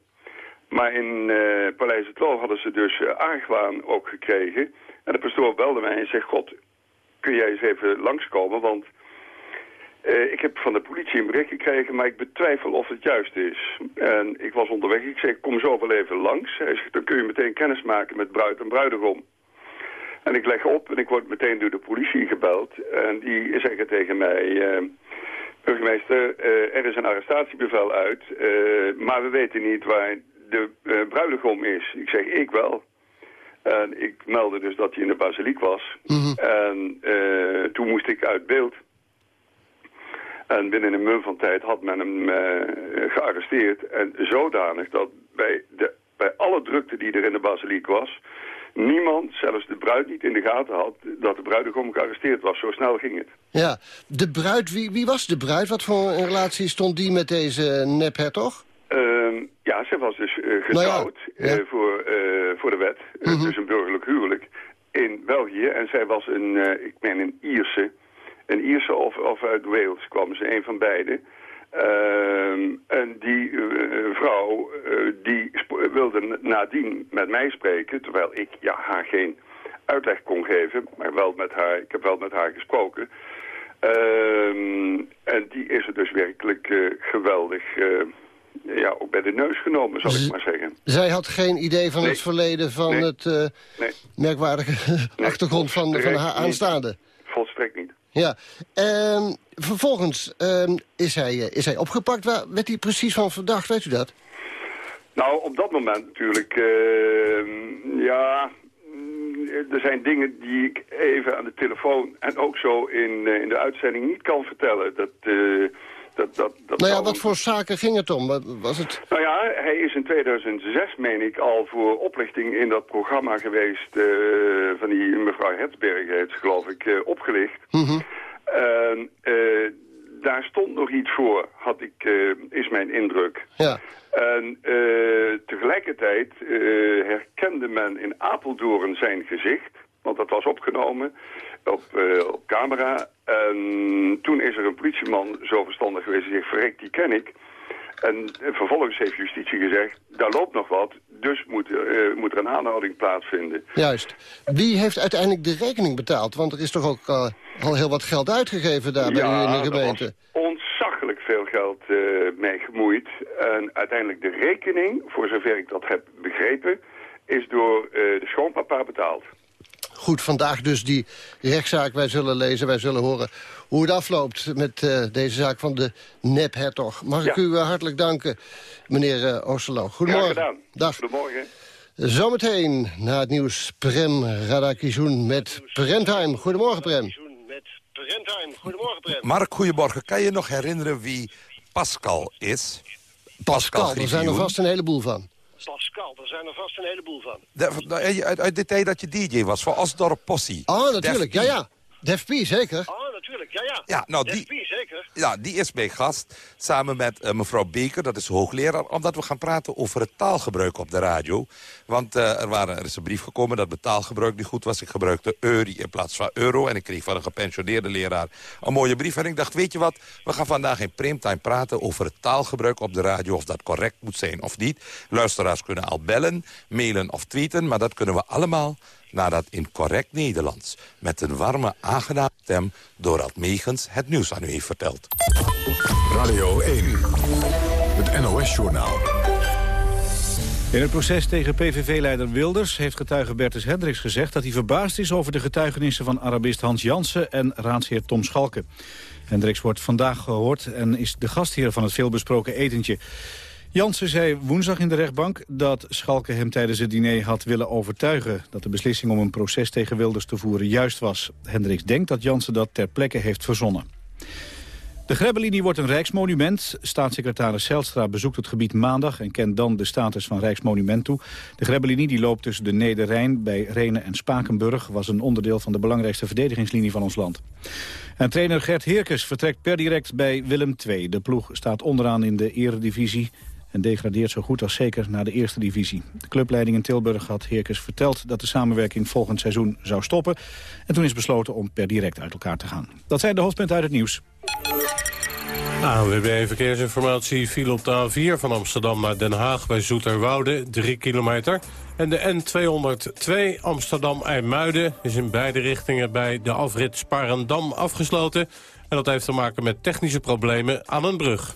Maar in uh, Paleis het hadden ze dus uh, argwaan ook gekregen. En de pastoor belde mij en zei... God, kun jij eens even langskomen? Want uh, ik heb van de politie een bericht gekregen... maar ik betwijfel of het juist is. En ik was onderweg. Ik zei, kom zo wel even langs. Hij zegt, dan kun je meteen kennis maken met bruid en bruidegom. En ik leg op en ik word meteen door de politie gebeld. En die zeggen tegen mij... Burgemeester, er is een arrestatiebevel uit, maar we weten niet waar de uh, bruidegom is. Ik zeg, ik wel. En ik meldde dus dat hij in de basiliek was. Mhm. En uh, toen moest ik uit beeld. En binnen een mum van tijd had men hem uh, gearresteerd. En zodanig dat bij, de, bij alle drukte die er in de basiliek was... niemand, zelfs de bruid niet in de gaten had... dat de bruidegom gearresteerd was. Zo snel ging het. Ja, de bruid, wie, wie was de bruid? Wat voor een relatie stond die met deze nephertog? Uh, ja, ze was dus uh, getrouwd nou ja. uh, voor, uh, voor de wet. -hmm. Dus een burgerlijk huwelijk in België. En zij was een, ik meen een Ierse. Een Ierse of, of uit Wales kwam ze, een van beide. Ehm, en die vrouw, die wilde nadien met mij spreken. Terwijl ik ja, haar geen uitleg kon geven. Maar wel met haar, ik heb wel met haar gesproken. Ehm, en die is er dus werkelijk geweldig ja, ook bij de neus genomen, zal ik maar zeggen. Zij had geen idee van nee. het verleden van nee. het uh, nee. merkwaardige achtergrond van, van haar aanstaande? Niet. Volstrekt niet. Ja, um, vervolgens um, is, hij, uh, is hij opgepakt. Waar werd hij precies van verdacht, weet u dat? Nou, op dat moment natuurlijk, uh, ja, er zijn dingen die ik even aan de telefoon en ook zo in, uh, in de uitzending niet kan vertellen. Dat... Uh, dat, dat, dat nou ja, wat voor zaken ging het om? Was het... Nou ja, hij is in 2006, meen ik, al voor oplichting in dat programma geweest... Uh, van die mevrouw Hetsberg, heet geloof ik, uh, opgelicht. Mm -hmm. uh, daar stond nog iets voor, had ik, is mijn indruk. Ja. En tegelijkertijd herkende men in Apeldoorn zijn gezicht... want dat was opgenomen op, uh, op camera. En toen is er een politieman zo verstandig geweest die zegt, verrek, die ken ik. En vervolgens heeft justitie gezegd, daar loopt nog wat, dus moet, uh, moet er een aanhouding plaatsvinden. Juist. Wie heeft uiteindelijk de rekening betaald? Want er is toch ook uh, al heel wat geld uitgegeven daar bij ja, u in de gemeente? Ontzaglijk veel geld uh, mee gemoeid. En uiteindelijk de rekening, voor zover ik dat heb begrepen, is door eh, de schoonpapa betaald. Goed, vandaag dus die rechtszaak. Wij zullen lezen, wij zullen horen hoe het afloopt met uh, deze zaak van de nep-hertog. Mag ik u uh, hartelijk danken, meneer uh, Oosterlo. Goedemorgen. Gedaan. Dag. Goedemorgen. Zometeen na het nieuws Prem Radakishun met Prentime. Goedemorgen, Prem. Goedemorgen, Prem. Mark, goedemorgen. Kan je nog herinneren wie Pascal is? Pascal, Pascal er zijn er vast een heleboel van. Pascal, er zijn er vast een heleboel van. De, uit, uit de tijd dat je DJ was, voor Osdorp Possie. Oh, natuurlijk, ja, ja. Def P, zeker. Oh, natuurlijk, ja, ja. Ja, nou, die, P, zeker. Ja, die is mijn gast, samen met uh, mevrouw Beker, dat is hoogleraar... omdat we gaan praten over het taalgebruik op de radio. Want uh, er, waren, er is een brief gekomen dat mijn taalgebruik niet goed was. Ik gebruikte euri in plaats van euro. En ik kreeg van een gepensioneerde leraar een mooie brief. En ik dacht, weet je wat, we gaan vandaag in primetime praten... over het taalgebruik op de radio, of dat correct moet zijn of niet. Luisteraars kunnen al bellen, mailen of tweeten... maar dat kunnen we allemaal nadat in correct Nederlands... met een warme, aangename stem Dorald Megens het nieuws aan u heeft verteld. Radio 1, het NOS-journaal. In het proces tegen PVV-leider Wilders heeft getuige Bertus Hendricks gezegd... dat hij verbaasd is over de getuigenissen van Arabist Hans Jansen en raadsheer Tom Schalke. Hendricks wordt vandaag gehoord en is de gastheer van het veelbesproken etentje. Jansen zei woensdag in de rechtbank dat Schalke hem tijdens het diner had willen overtuigen... dat de beslissing om een proces tegen Wilders te voeren juist was. Hendricks denkt dat Jansen dat ter plekke heeft verzonnen. De Grebbelinie wordt een rijksmonument. Staatssecretaris Zijlstra bezoekt het gebied maandag... en kent dan de status van rijksmonument toe. De Grebbelinie die loopt tussen de Nederrijn bij Renen en Spakenburg... was een onderdeel van de belangrijkste verdedigingslinie van ons land. En trainer Gert Heerkes vertrekt per direct bij Willem II. De ploeg staat onderaan in de eredivisie en degradeert zo goed als zeker naar de eerste divisie. De clubleiding in Tilburg had Heerkes verteld dat de samenwerking volgend seizoen zou stoppen. En toen is besloten om per direct uit elkaar te gaan. Dat zijn de hoofdpunten uit het nieuws. ANWB Verkeersinformatie viel op de A4 van Amsterdam naar Den Haag bij Zoeterwoude, 3 kilometer. En de N202 Amsterdam-IJmuiden is in beide richtingen bij de afrit Sparendam afgesloten. En dat heeft te maken met technische problemen aan een brug.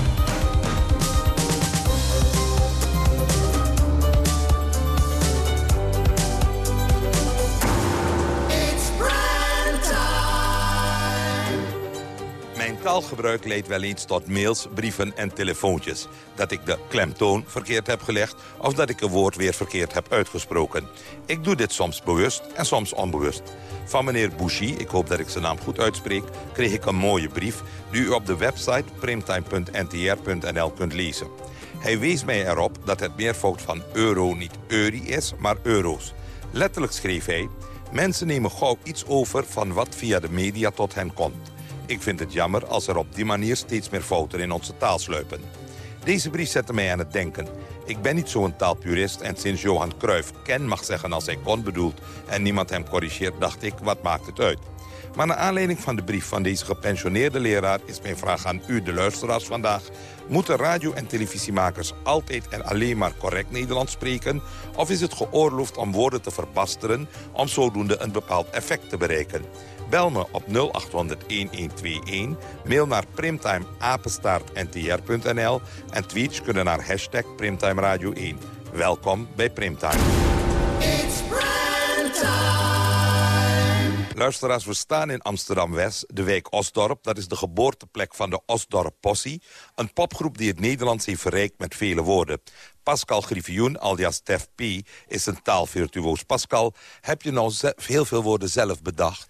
Taalgebruik leidt wel eens tot mails, brieven en telefoontjes. Dat ik de klemtoon verkeerd heb gelegd of dat ik een woord weer verkeerd heb uitgesproken. Ik doe dit soms bewust en soms onbewust. Van meneer Bouchy, ik hoop dat ik zijn naam goed uitspreek... kreeg ik een mooie brief die u op de website primtime.ntr.nl kunt lezen. Hij wees mij erop dat het meervoud van euro niet euri is, maar euro's. Letterlijk schreef hij... Mensen nemen gauw iets over van wat via de media tot hen komt. Ik vind het jammer als er op die manier steeds meer fouten in onze taal sluipen. Deze brief zette mij aan het denken. Ik ben niet zo'n taalpurist en sinds Johan Cruijff ken mag zeggen als hij kon bedoelt... en niemand hem corrigeert, dacht ik, wat maakt het uit? Maar naar aanleiding van de brief van deze gepensioneerde leraar... is mijn vraag aan u, de luisteraars vandaag. Moeten radio- en televisiemakers altijd en alleen maar correct Nederlands spreken? Of is het geoorloofd om woorden te verbasteren... om zodoende een bepaald effect te bereiken? Bel me op 0800-1121. Mail naar primtimeapenstaartntr.nl. En tweets kunnen naar hashtag Primtime Radio 1. Welkom bij Primtime. Luisteraars, we staan in Amsterdam-West, de wijk Osdorp. Dat is de geboorteplek van de Osdorp Possie. Een popgroep die het Nederlands heeft verrijkt met vele woorden. Pascal Griffioen, alias Tef P, is een taalvirtuoos. Pascal, heb je nou heel veel woorden zelf bedacht?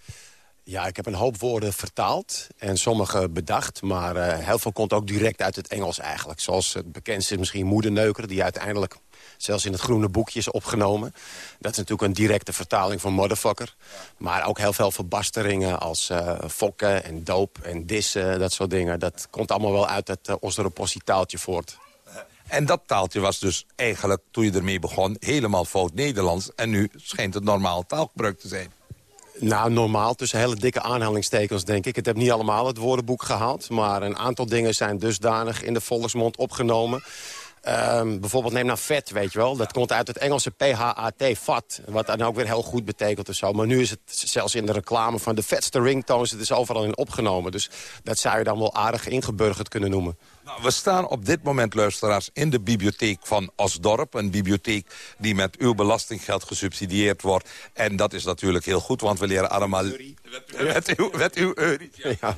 Ja, ik heb een hoop woorden vertaald en sommige bedacht. Maar uh, heel veel komt ook direct uit het Engels eigenlijk. Zoals het bekendste is misschien moederneuker... die uiteindelijk zelfs in het groene boekje is opgenomen. Dat is natuurlijk een directe vertaling van motherfucker. Maar ook heel veel verbasteringen als uh, fokken en doop en dissen, dat soort dingen. Dat komt allemaal wel uit het uh, taaltje voort. En dat taaltje was dus eigenlijk, toen je ermee begon, helemaal fout Nederlands. En nu schijnt het normaal taalgebruik te zijn. Nou, normaal, tussen hele dikke aanhalingstekens, denk ik. Ik heb niet allemaal het woordenboek gehaald. Maar een aantal dingen zijn dusdanig in de volksmond opgenomen... Ehm, bijvoorbeeld neem nou vet, weet je wel. Dat komt uit het Engelse PHAT, fat. Wat dan ook weer heel goed betekent of zo. Maar nu is het zelfs in de reclame van de vetste ringtones... het is overal in opgenomen. Dus dat zou je dan wel aardig ingeburgerd kunnen noemen. Nou, we staan op dit moment, luisteraars, in de bibliotheek van Osdorp. Een bibliotheek die met uw belastinggeld gesubsidieerd wordt. En dat is natuurlijk heel goed, want we leren allemaal... Met uw, met uw Ja. Uh,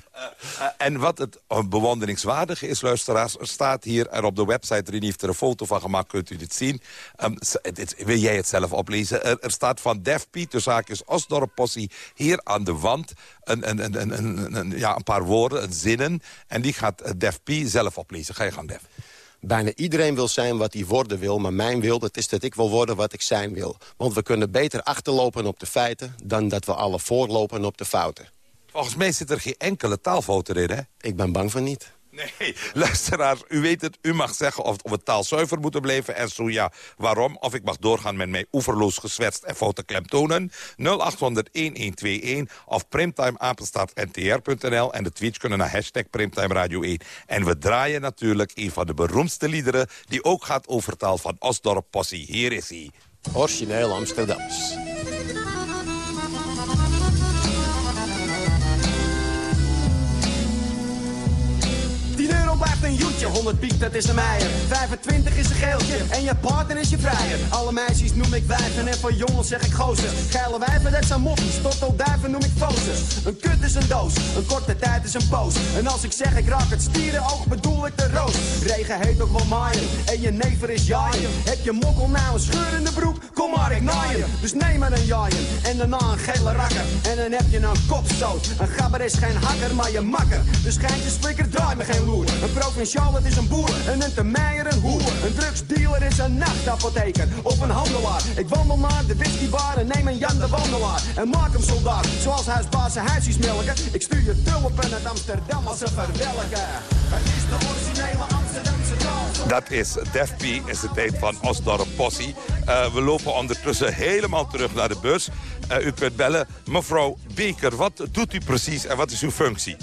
uh, en wat het bewonderingswaardige is, luisteraars... er staat hier, er op de website, René heeft er een foto van gemaakt, kunt u dit zien. Um, dit, wil jij het zelf oplezen? Er, er staat van Def Piet, de zaak is Osdorp Possie, hier aan de wand... Een, een, een, een, een, ja, een paar woorden, een zinnen. En die gaat Def P zelf oplezen. Ga je gang, Def. Bijna iedereen wil zijn wat hij worden wil, maar mijn wil dat is dat ik wil worden wat ik zijn wil. Want we kunnen beter achterlopen op de feiten dan dat we alle voorlopen op de fouten. Volgens mij zit er geen enkele taalfout in, hè? Ik ben bang van niet. Nee, luisteraars, u weet het. U mag zeggen of, of het taal zuiver moet blijven. En zo ja, waarom? Of ik mag doorgaan met mij oeverloos gezwetst en foute klemtonen. 0800-1121 of primtimeapenstaartntr.nl. En de tweets kunnen naar hashtag Primtime Radio 1. En we draaien natuurlijk een van de beroemdste liederen... die ook gaat over taal van Osdorp Possie. Hier is hij. Origineel Amsterdams. 100 piek, dat is een meier. 25 is een geeltje. En je partner is je vrijer. Alle meisjes noem ik wijven. En voor jongens zeg ik gozer. Geile wijven, dat zijn moppies. Tot duiven noem ik fozen. Een kut is een doos. Een korte tijd is een poos. En als ik zeg ik raak het stierenoog, bedoel ik de roos. Regen heet ook wel maaien. En je never is jaaien. Heb je mokkel nou een scheur in de broek? Kom maar, ik naaien. Dus neem maar een jaaien. En daarna een gele rakker. En dan heb je een kopstoot. Een gabber is geen hakker, maar je makker. Dus schijntje slikker, draai me geen loer. Een provinciaal, is een boer. En een termeijer, een hoer. Een drugsdealer is een nachtapotheker. Of een handelaar. Ik wandel naar de whiskybar en neem een Jan de Wandelaar. En maak hem soldaat, zoals huisbaas zijn huisjes melken. Ik stuur je tulpen uit Amsterdam als een verwelken. Het is de originele Amsterdamse taal. Dat is Def is de tijd van Osdorp Possie. Uh, we lopen ondertussen helemaal terug naar de bus. Uh, u kunt bellen. Mevrouw Beker, wat doet u precies en wat is uw functie?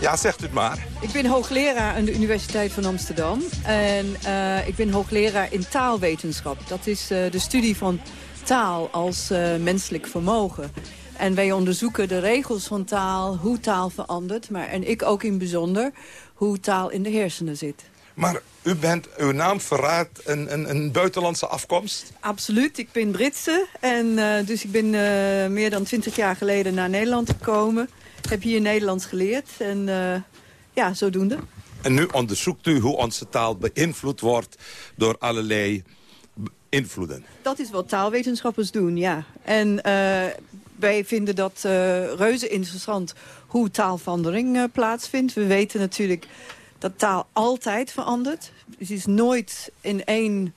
Ja, zegt u het maar. Ik ben hoogleraar aan de Universiteit van Amsterdam. En uh, ik ben hoogleraar in taalwetenschap. Dat is uh, de studie van taal als uh, menselijk vermogen. En wij onderzoeken de regels van taal, hoe taal verandert. Maar, en ik ook in bijzonder, hoe taal in de hersenen zit. Maar u bent, uw naam verraadt een, een, een buitenlandse afkomst? Absoluut, ik ben Britse. En dus ik ben meer dan twintig jaar geleden naar Nederland gekomen. Heb hier Nederlands geleerd. En uh, ja, zodoende. En nu onderzoekt u hoe onze taal beïnvloed wordt door allerlei invloeden. Dat is wat taalwetenschappers doen, ja. En wij vinden dat reuze interessant hoe taalverandering plaatsvindt. We weten natuurlijk dat taal altijd verandert. Het is nooit in één,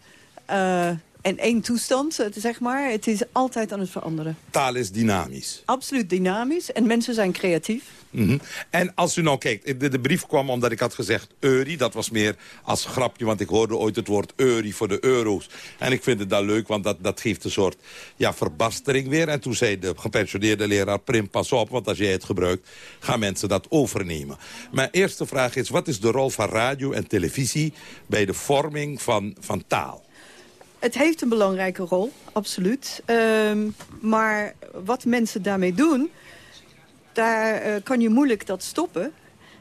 in één toestand, zeg maar. Het is altijd aan het veranderen. Taal is dynamisch. Absoluut dynamisch. En mensen zijn creatief. Mm -hmm. En als u nou kijkt, de, de, brief kwam omdat ik had gezegd euri. Dat was meer als grapje, want ik hoorde ooit het woord euri voor de euro's. En ik vind het dan leuk, want dat, dat geeft een soort ja, verbastering weer. En toen zei de gepensioneerde leraar Prim, pas op, want als jij het gebruikt, gaan mensen dat overnemen. Mijn eerste vraag is, wat is de rol van radio en televisie bij de vorming van, van taal? Het heeft een belangrijke rol, absoluut. Um, maar wat mensen daarmee doen daar uh, kan je moeilijk dat stoppen.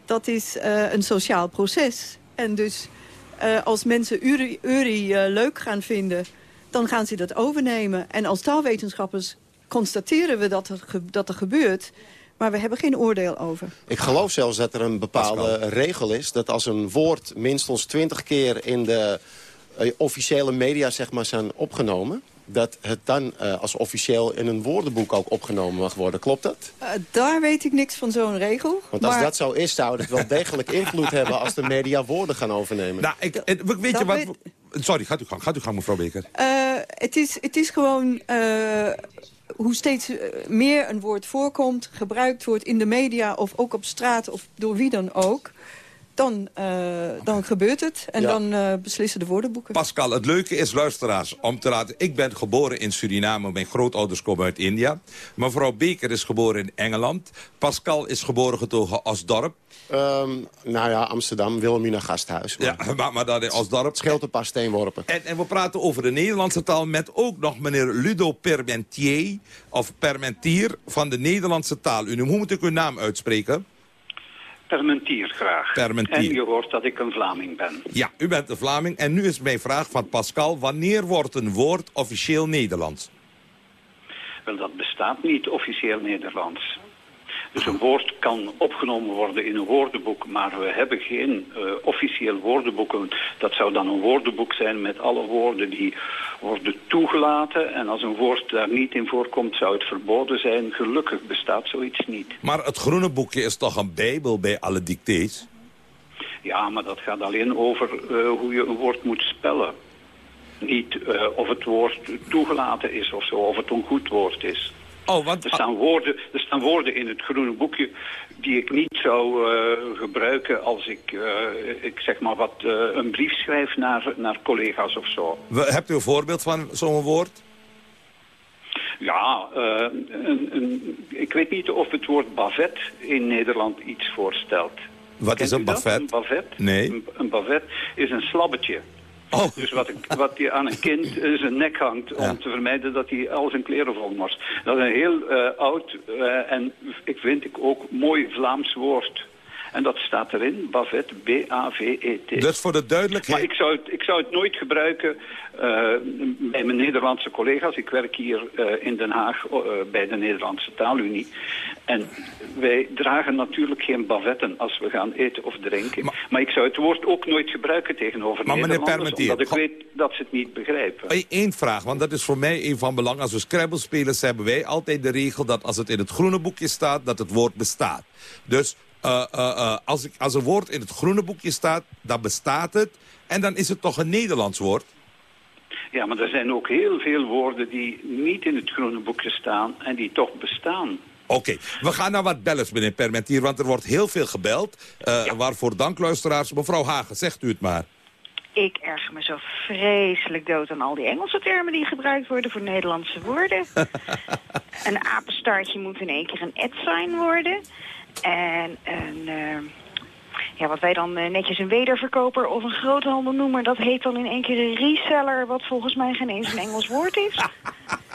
Dat is uh, een sociaal proces. En dus uh, als mensen Uri, Uri leuk gaan vinden, dan gaan ze dat overnemen. En als taalwetenschappers constateren we dat er, dat er gebeurt... Maar we hebben geen oordeel over. Ik geloof zelfs dat er een bepaalde regel is... dat als een woord minstens twintig keer in de officiële media zeg maar, zijn opgenomen dat het dan uh, als officieel in een woordenboek ook opgenomen mag worden. Klopt dat? Uh, daar weet ik niks van zo'n regel. Want als dat zo is, zou het wel degelijk invloed hebben... als de media woorden gaan overnemen. Nou, ik, weet je wat... Weet... Sorry, gaat u gang, gaat u gang mevrouw Beker. Uh, het, is, het is gewoon hoe steeds meer een woord voorkomt... gebruikt wordt in de media of ook op straat of door wie dan ook dan, uh, dan gebeurt het. En Ja. dan uh, beslissen de woordenboeken. Pascal, het leuke is, luisteraars, om te laten... Ik ben geboren in Suriname, mijn grootouders komen uit India. Mevrouw Beker is geboren in Engeland. Pascal is geboren getogen Osdorp. Ehm, nou ja, Amsterdam, Wilhelmina Gasthuis. Ja, maar, maar dat in Osdorp. scheelt een paar steenworpen. En, en we praten over de Nederlandse taal met ook nog meneer Ludo Permentier... of Permentier van de Nederlandse taalunie. Hoe moet ik uw naam uitspreken? Permentier graag. Permentier. En je hoort dat ik een Vlaming ben. Ja, u bent een Vlaming. En nu is mijn vraag van Pascal. Wanneer wordt een woord officieel Nederlands? Wel, dat bestaat niet officieel Nederlands. Dus een woord kan opgenomen worden in een woordenboek, maar we hebben geen eh, officieel woordenboek. Dat zou dan een woordenboek zijn met alle woorden die worden toegelaten. En als een woord daar niet in voorkomt, zou het verboden zijn. Gelukkig bestaat zoiets niet. Maar het groene boekje is toch een bijbel bij alle dictées? Ja, maar dat gaat alleen over eh, hoe je een woord moet spellen. Niet eh, of het woord toegelaten is of zo, of het een goed woord is. Oh, want... er, staan woorden, er staan woorden in het groene boekje die ik niet zou uh, gebruiken als ik, uh, ik zeg maar wat, uh, een brief schrijf naar, naar collega's of zo. We, hebt u een voorbeeld van zo'n woord? Ja, een, een, ik weet niet of het woord bavet in Nederland iets voorstelt. Wat Kent is een bavet? Een bavet? Nee. Een, een bavet is een slabbetje. Oh. Dus wat, wat die aan een kind in zijn nek hangt om te vermijden dat hij al zijn kleren vol morst. Dat is een heel uh, oud uh, en ik vind ik ook mooi Vlaams woord. En dat staat erin, Bavet, B-A-V-E-T. Dus voor de duidelijkheid... Maar ik zou het, ik zou het nooit gebruiken uh, bij mijn Nederlandse collega's. Ik werk hier uh, in Den Haag uh, bij de Nederlandse Taalunie. En wij dragen natuurlijk geen bavetten als we gaan eten of drinken. Maar, maar ik zou het woord ook nooit gebruiken tegenover maar Nederlanders, omdat ik weet dat ze het niet begrijpen. Eén vraag, want dat is voor mij een van belang. Als we Scrabble spelen, hebben wij altijd de regel dat als het in het groene boekje staat, dat het woord bestaat. Dus uh, uh, uh, als, ik, als een woord in het groene boekje staat, dan bestaat het. En dan is het toch een Nederlands woord? Ja, maar er zijn ook heel veel woorden die niet in het groene boekje staan en die toch bestaan. Oké, okay. we gaan naar wat bellers, meneer Permentier, want er wordt heel veel gebeld. Ja. Waarvoor dank, luisteraars. Mevrouw Hagen, zegt u het maar. Ik erger me zo vreselijk dood aan al die Engelse termen die gebruikt worden voor Nederlandse woorden. een apenstaartje moet in één keer een ad-sign worden. En een, uh, ja, wat wij dan uh, netjes een wederverkoper of een groothandelnoemer, dat heet dan in één keer een reseller, wat volgens mij geen eens een Engels woord is.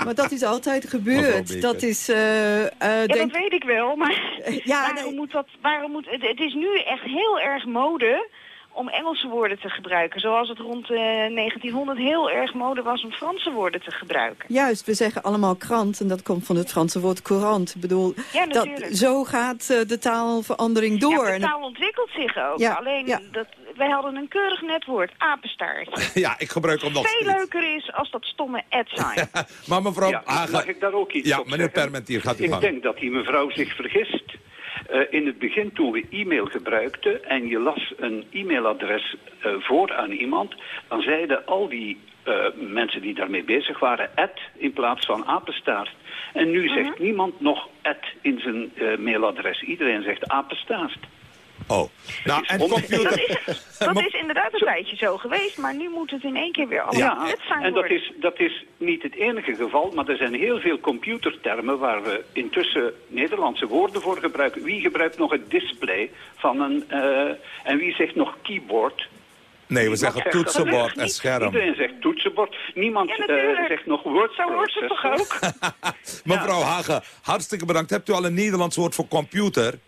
Maar dat is altijd gebeurd. Dat is, uh, ja, denk... dat weet ik wel, maar ja, waarom nee. moet dat, waarom moet, het, het is nu echt heel erg mode om Engelse woorden te gebruiken. Zoals het rond uh, 1900 heel erg mode was om Franse woorden te gebruiken. Juist, we zeggen allemaal krant en dat komt van het Franse woord courant. Ik bedoel, ja, dat, zo gaat uh, de taalverandering door. Ja, de taal ontwikkelt zich ook. Ja, Alleen, ja. Dat, wij hadden een keurig netwoord, apenstaartje. Ja, ik gebruik hem nog Veel leuker is als dat stomme ad sign. maar mevrouw. Mag ik daar ook iets Ja, op meneer? Permentier, gaat u Ik denk dat die mevrouw zich vergist. Uh, in het begin toen we e-mail gebruikten en je las een e-mailadres uh, voor aan iemand, dan zeiden al die uh, mensen die daarmee bezig waren at in plaats van apenstaart. En nu zegt -huh. niemand nog at in zijn mailadres. Iedereen zegt apenstaart. Oh, nou, en computer... Dat is, dat is inderdaad een tijdje zo geweest, maar nu moet het in één keer weer allemaal ja, zijn en dat is, dat is niet het enige geval, maar er zijn heel veel computertermen waar we intussen Nederlandse woorden voor gebruiken. Wie gebruikt nog het display van een... Uh, en wie zegt nog keyboard? Nee, we zeggen toetsenbord en scherm. Iedereen zegt toetsenbord. Niemand ja, uh, zegt nog word Zo wordt het toch ook? Mevrouw ja. Hagen, hartstikke bedankt. Hebt u al een Nederlands woord voor computer?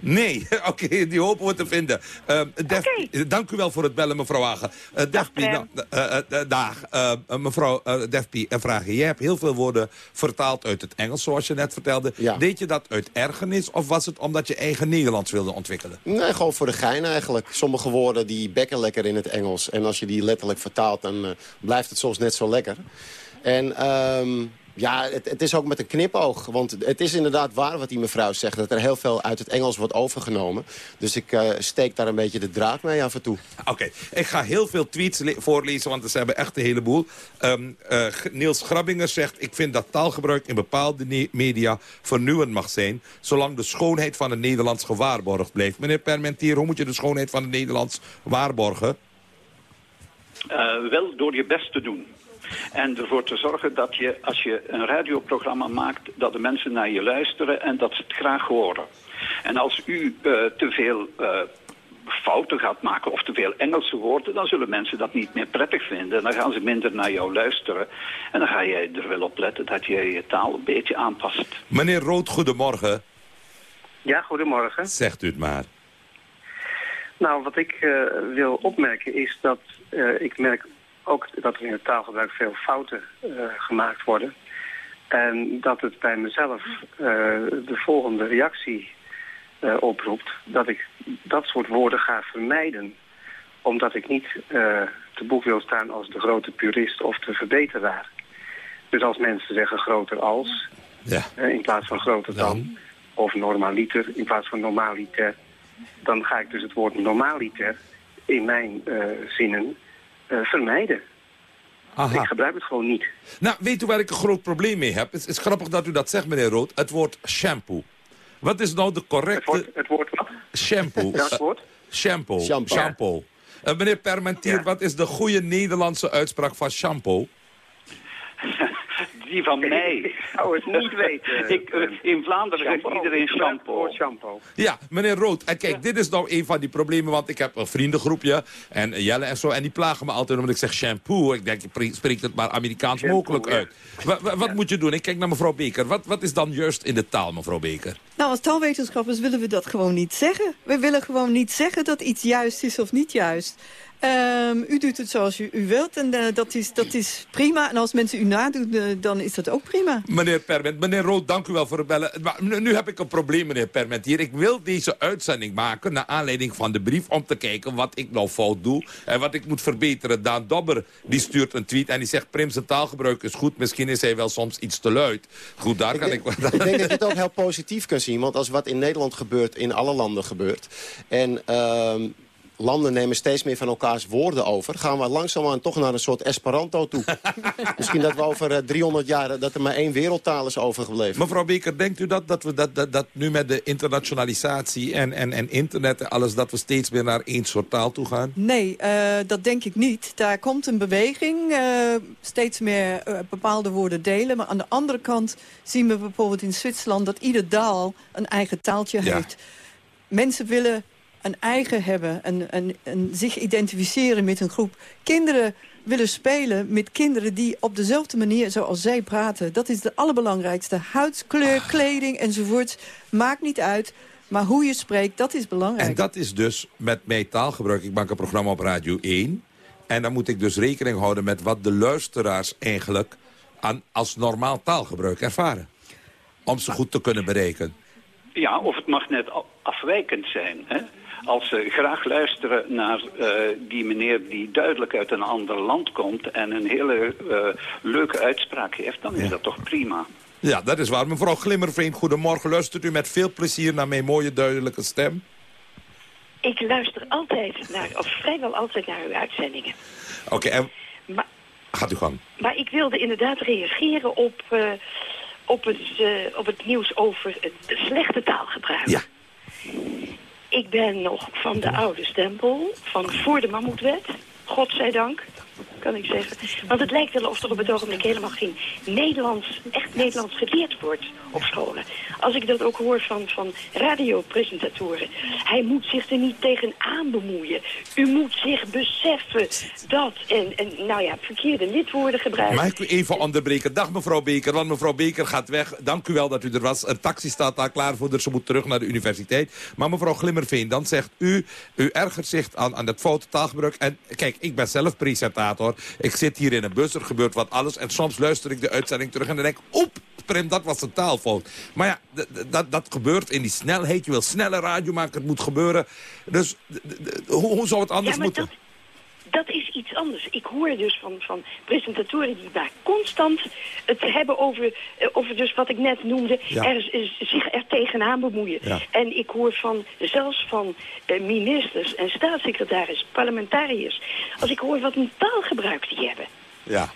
Niet. Nee, oké, okay, die hopen we te vinden. Uh, Def, okay. Dank u wel voor het bellen, mevrouw Hagen. Uh, Defpie, nou, uh, dag. mevrouw Defpie, een vraagje. Jij hebt heel veel woorden vertaald uit het Engels, zoals je net vertelde. Ja. Deed je dat uit ergernis of was het omdat je eigen Nederlands wilde ontwikkelen? Nee, gewoon voor de gein eigenlijk. Sommige woorden die bekken lekker in het Engels. En als je die letterlijk vertaalt, dan blijft het soms net zo lekker. En... Um, Ja, het, het, is ook met een knipoog. Want het is inderdaad waar wat die mevrouw zegt. Dat er heel veel uit het Engels wordt overgenomen. Dus ik uh, steek daar een beetje de draad mee af en toe. Oké, ik ga heel veel tweets voorlezen, want ze hebben echt een heleboel. Um, uh, Niels Grabbinger zegt... ik vind dat taalgebruik in bepaalde media vernieuwend mag zijn... zolang de schoonheid van het Nederlands gewaarborgd blijft. Meneer Permentier, hoe moet je de schoonheid van het Nederlands waarborgen? Uh, wel door je best te doen. En ervoor te zorgen dat je, als je een radioprogramma maakt... dat de mensen naar je luisteren en dat ze het graag horen. En als u uh, te veel uh, fouten gaat maken of te veel Engelse woorden... dan zullen mensen dat niet meer prettig vinden. Dan gaan ze minder naar jou luisteren. En dan ga jij er wel op letten dat je je taal een beetje aanpast. Meneer Rood, goedemorgen. Ja, goedemorgen. Zegt u het maar. Nou, wat ik uh, wil opmerken is dat uh, ik merk ook dat er in het taalgebruik veel fouten uh, gemaakt worden. En dat het bij mezelf de volgende reactie oproept. Dat ik dat soort woorden ga vermijden. Omdat ik niet te boek wil staan als de grote purist of de verbeteraar. Dus als mensen zeggen groter als, ja. in plaats van groter dan, of normaliter in plaats van normaliter, dan ga ik dus het woord normaliter in mijn uh, zinnen vermijden. Aha. Ik gebruik het gewoon niet. Nou, weet u waar ik een groot probleem mee heb? Het is grappig dat u dat zegt, meneer Rood. Het woord shampoo. Wat is nou de correcte... Het woord, het woord wat? Shampoo. Ja, het woord? Shampoo. Shampoo. shampoo. Uh, meneer Permentier, ja. wat is de goede Nederlandse uitspraak van shampoo? die van mij. Ik zou het niet weten. ik, uh, in Vlaanderen zegt iedereen shampoo. shampoo. Ja, meneer Rood. En kijk, ja. dit is nou een van die problemen. Want ik heb een vriendengroepje. En Jelle en zo. En die plagen me altijd omdat ik zeg shampoo. Ik denk, je spreekt het maar Amerikaans shampoo, mogelijk uit. Wat, wat moet je doen? Ik kijk naar mevrouw Beker. Wat, wat is dan juist in de taal, mevrouw Beker? Nou, als taalwetenschappers willen we dat gewoon niet zeggen. We willen gewoon niet zeggen dat iets juist is of niet juist. Um, u doet het zoals u, u wilt en uh, dat, is, dat is prima. En als mensen u nadoen, uh, dan is dat ook prima. Meneer Perment, meneer Rood, dank u wel voor het bellen. Maar nu, nu, heb ik een probleem, meneer Perment, hier. Ik wil deze uitzending maken naar aanleiding van de brief... om te kijken wat ik nou fout doe en wat ik moet verbeteren. Daan Dobber die stuurt een tweet en die zegt... Prim, zijn taalgebruik is goed, misschien is hij wel soms iets te luid. Goed, daar ik kan denk, ik... ik denk dat je het ook heel positief kan zien. Want als wat in Nederland gebeurt, in alle landen gebeurt... en... Uh, landen nemen steeds meer van elkaars woorden over... gaan we langzaamaan toch naar een soort Esperanto toe. Misschien dat we over uh, 300 jaar dat er maar één wereldtaal is overgebleven. Mevrouw Beker, denkt u dat, dat we dat, dat, dat nu met de internationalisatie en, en, en internet en alles... dat we steeds meer naar één soort taal toe gaan? Nee, uh, dat denk ik niet. Daar komt een beweging, uh, steeds meer bepaalde woorden delen. Maar aan de andere kant zien we bijvoorbeeld in Zwitserland... dat ieder daal een eigen taaltje ja. heeft. Mensen willen een eigen hebben en, en, en, zich identificeren met een groep. Kinderen willen spelen met kinderen die op dezelfde manier zoals zij praten. Dat is het allerbelangrijkste. Huidskleur, kleding enzovoort. Maakt niet uit. Maar hoe je spreekt, dat is belangrijk. En dat is dus met mijn taalgebruik. Ik maak een programma op Radio 1. En dan moet ik dus rekening houden met wat de luisteraars eigenlijk... Aan, als normaal taalgebruik ervaren. Om ze goed te kunnen berekenen. Ja, of het mag net afwijkend zijn. Hè? Als ze graag luisteren naar uh, die meneer die duidelijk uit een ander land komt... en een hele uh, leuke uitspraak heeft, dan is ja. dat toch prima. Ja, dat is waar. Mevrouw Glimmerveen, goedemorgen. Luistert u met veel plezier naar mijn mooie duidelijke stem? Ik luister altijd naar, of vrijwel altijd naar uw uitzendingen. Oké, okay, en... Maar, Gaat u gang. Maar ik wilde inderdaad reageren op, uh, op, het, op het nieuws over het slechte taalgebruik. Ja. Ik ben nog van de oude stempel, van voor de mammoetwet, godzijdank, kan ik zeggen. Want het lijkt wel of er op het ogenblik helemaal geen Nederlands, echt Nederlands geleerd wordt op scholen. Als ik dat ook hoor van, van radiopresentatoren. Hij moet zich er niet tegenaan bemoeien. U moet zich beseffen dat. En, en nou ja, verkeerde lidwoorden gebruiken. Mag ik u even onderbreken? Dag mevrouw Beker, want mevrouw Beker gaat weg. Dank u wel dat u er was. Een taxi staat daar klaar voor, dus ze moet terug naar de universiteit. Maar mevrouw Glimmerveen, dan zegt u, u ergert zich aan, aan het foute taalgebruik. En kijk, ik ben zelf presentator. Ik zit hier in een bus, er gebeurt wat alles. En soms luister ik de uitzending terug en dan denk ik... oep, Prim, dat was een taalfout. Maar ja, dat, dat gebeurt in die snelheid. Je wil snelle radio maken, het moet gebeuren. Dus hoe, hoe zou het anders ja, moeten? Dat, dat is iets anders. Ik hoor dus van, van presentatoren die daar constant het hebben over, eh, over dus wat ik net noemde, Ja. er, is- zich er tegenaan bemoeien. Ja. En ik hoor van, zelfs van eh, ministers en staatssecretaris, parlementariërs, als ik hoor wat een taalgebruik die hebben. Ja.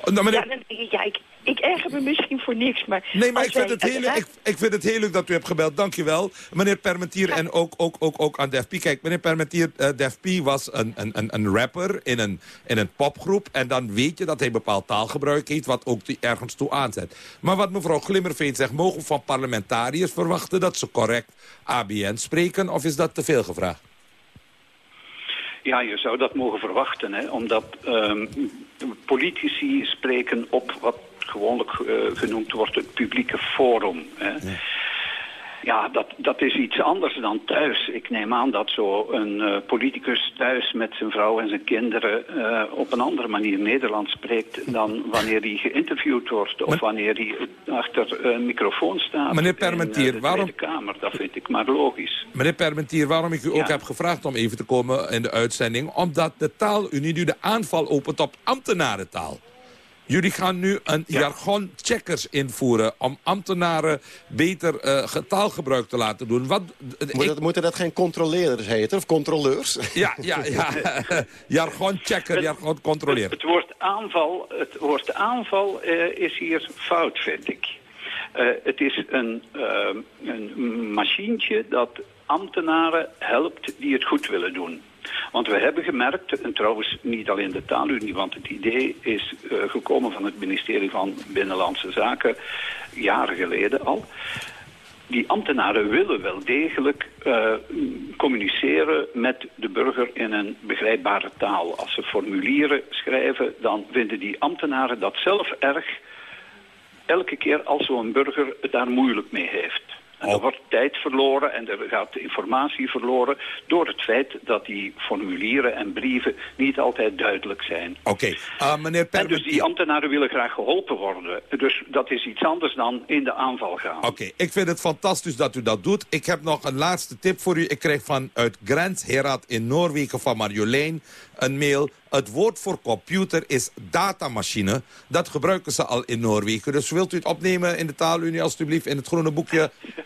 Oh, nou, meneer- Ja, dan ja, ik, ik erger me misschien voor niks, maar... Nee, maar ik vind, wij het heel, ik, ik vind het heel leuk dat u hebt gebeld. Dank je wel. Meneer Permentier en ook, ook, ook, ook aan Def P. Kijk, meneer Permentier, eh Def P was een, een, een, een rapper in een, in een popgroep. En dan weet je dat hij bepaald taalgebruik heeft... wat ook die ergens toe aanzet. Maar wat mevrouw Glimmerveen zegt... mogen we van parlementariërs verwachten dat ze correct ABN spreken? Of is dat te veel gevraagd? Ja, je zou dat mogen verwachten, hè, omdat ehm, politici spreken op wat gewoonlijk eh, genoemd wordt het publieke forum. Hè. Ja, dat, dat is iets anders dan thuis. Ik neem aan dat zo een eh, politicus thuis met zijn vrouw en zijn kinderen eh, op een andere manier Nederlands spreekt dan wanneer hij geïnterviewd wordt of wanneer hij achter een microfoon staat. Meneer in, Permentier, eh, de waarom- Kamer. Dat vind ik maar logisch. Meneer Permentier, waarom ik u ook Ja. heb gevraagd om even te komen in de uitzending... omdat de taalunie nu de aanval opent op ambtenarentaal. Jullie gaan nu een jargon-checkers invoeren... om ambtenaren beter eh, taalgebruik te laten doen. Wat, Moet dat, moeten dat geen controleerders heten, of controleurs? Ja, ja, ja. jargon-checker, jargon-controleer. Het woord aanval, het woord aanval eh, is hier fout, vind ik. Eh, het is een, eh, een machientje dat ambtenaren helpt die het goed willen doen. Want we hebben gemerkt, en trouwens niet alleen de taalunie, want het idee is eh, gekomen van het ministerie van Binnenlandse Zaken jaren geleden al. Die ambtenaren willen wel degelijk eh, communiceren met de burger in een begrijpbare taal. Als ze formulieren schrijven, dan vinden die ambtenaren dat zelf erg elke keer als zo'n burger het daar moeilijk mee heeft. En er wordt tijd verloren en er gaat informatie verloren door het feit dat die formulieren en brieven niet altijd duidelijk zijn. Oké, Ah, meneer En dus die ambtenaren willen graag geholpen worden. Dus dat is iets anders dan in de aanval gaan. Oké, ik vind het fantastisch dat u dat doet. Ik heb nog een laatste tip voor u. Ik kreeg vanuit Grens Herad in Noorwegen van Marjolein een mail. Het woord voor computer is datamachine. Dat gebruiken ze al in Noorwegen. Dus wilt u het opnemen in de taalunie alstublieft in het groene boekje?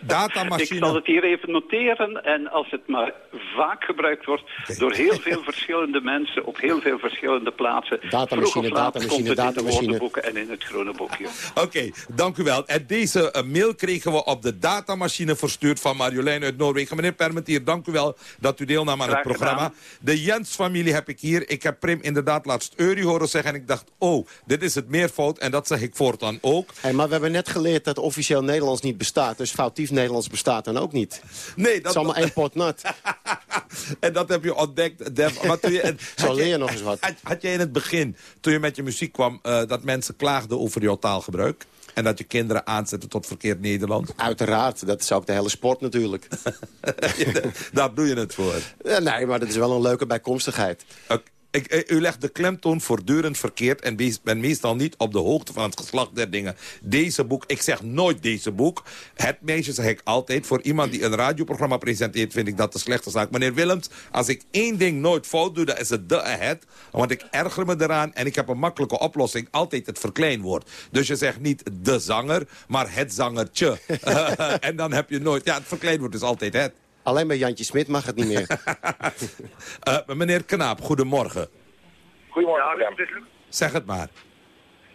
Datamachine. Ik zal het hier even noteren en als het maar vaak gebruikt wordt door heel veel verschillende mensen op heel veel verschillende plaatsen. Datamachine, datamachine, komt het in de datamachine. woordenboeken en in het groene boekje. Oké, dank u wel. En deze eh, mail kregen we op de datamachine verstuurd van Marjolein uit Noorwegen. Meneer Permentier, dank u wel dat u deelnam aan het programma. gedaan. De Jens-familie heb ik hier. Ik heb Prim inderdaad laatst Uri horen zeggen. En ik dacht, oh, dit is het meervoud. En dat zeg ik voortaan ook. Hey, maar we hebben net geleerd dat officieel Nederlands niet bestaat. Dus foutief Nederlands bestaat dan ook niet. Nee, dat Het is allemaal één pot nat. En dat heb je ontdekt. Def. Maar toen je, Zo had leer je nog eens wat. Had, had jij in het begin, toen je met je muziek kwam... eh, dat mensen klaagden over jouw taalgebruik? En dat je kinderen aanzetten tot verkeerd Nederlands? Uiteraard, dat is ook de hele sport natuurlijk. Daar doe je het voor. Ja, nee, maar dat is wel een leuke bijkomstigheid. Ik, eh, u legt de klemtoon voortdurend verkeerd... en bent meestal niet op de hoogte van het geslacht der dingen. Deze boek, ik zeg nooit deze boek. Het meisje zeg ik altijd. Voor iemand die een radioprogramma presenteert... vind ik dat de slechte zaak. Meneer Willems, als ik één ding nooit fout doe... dan is het de ahead. Want ik erger me eraan en ik heb een makkelijke oplossing. Altijd het verkleinwoord. Dus je zegt niet de zanger, maar het zangertje. en dan heb je nooit... Ja, het verkleinwoord is altijd het. Alleen bij Jantje Smit mag het niet meer. Eh, meneer Knaap, goedemorgen. Goedemorgen. Zeg het maar.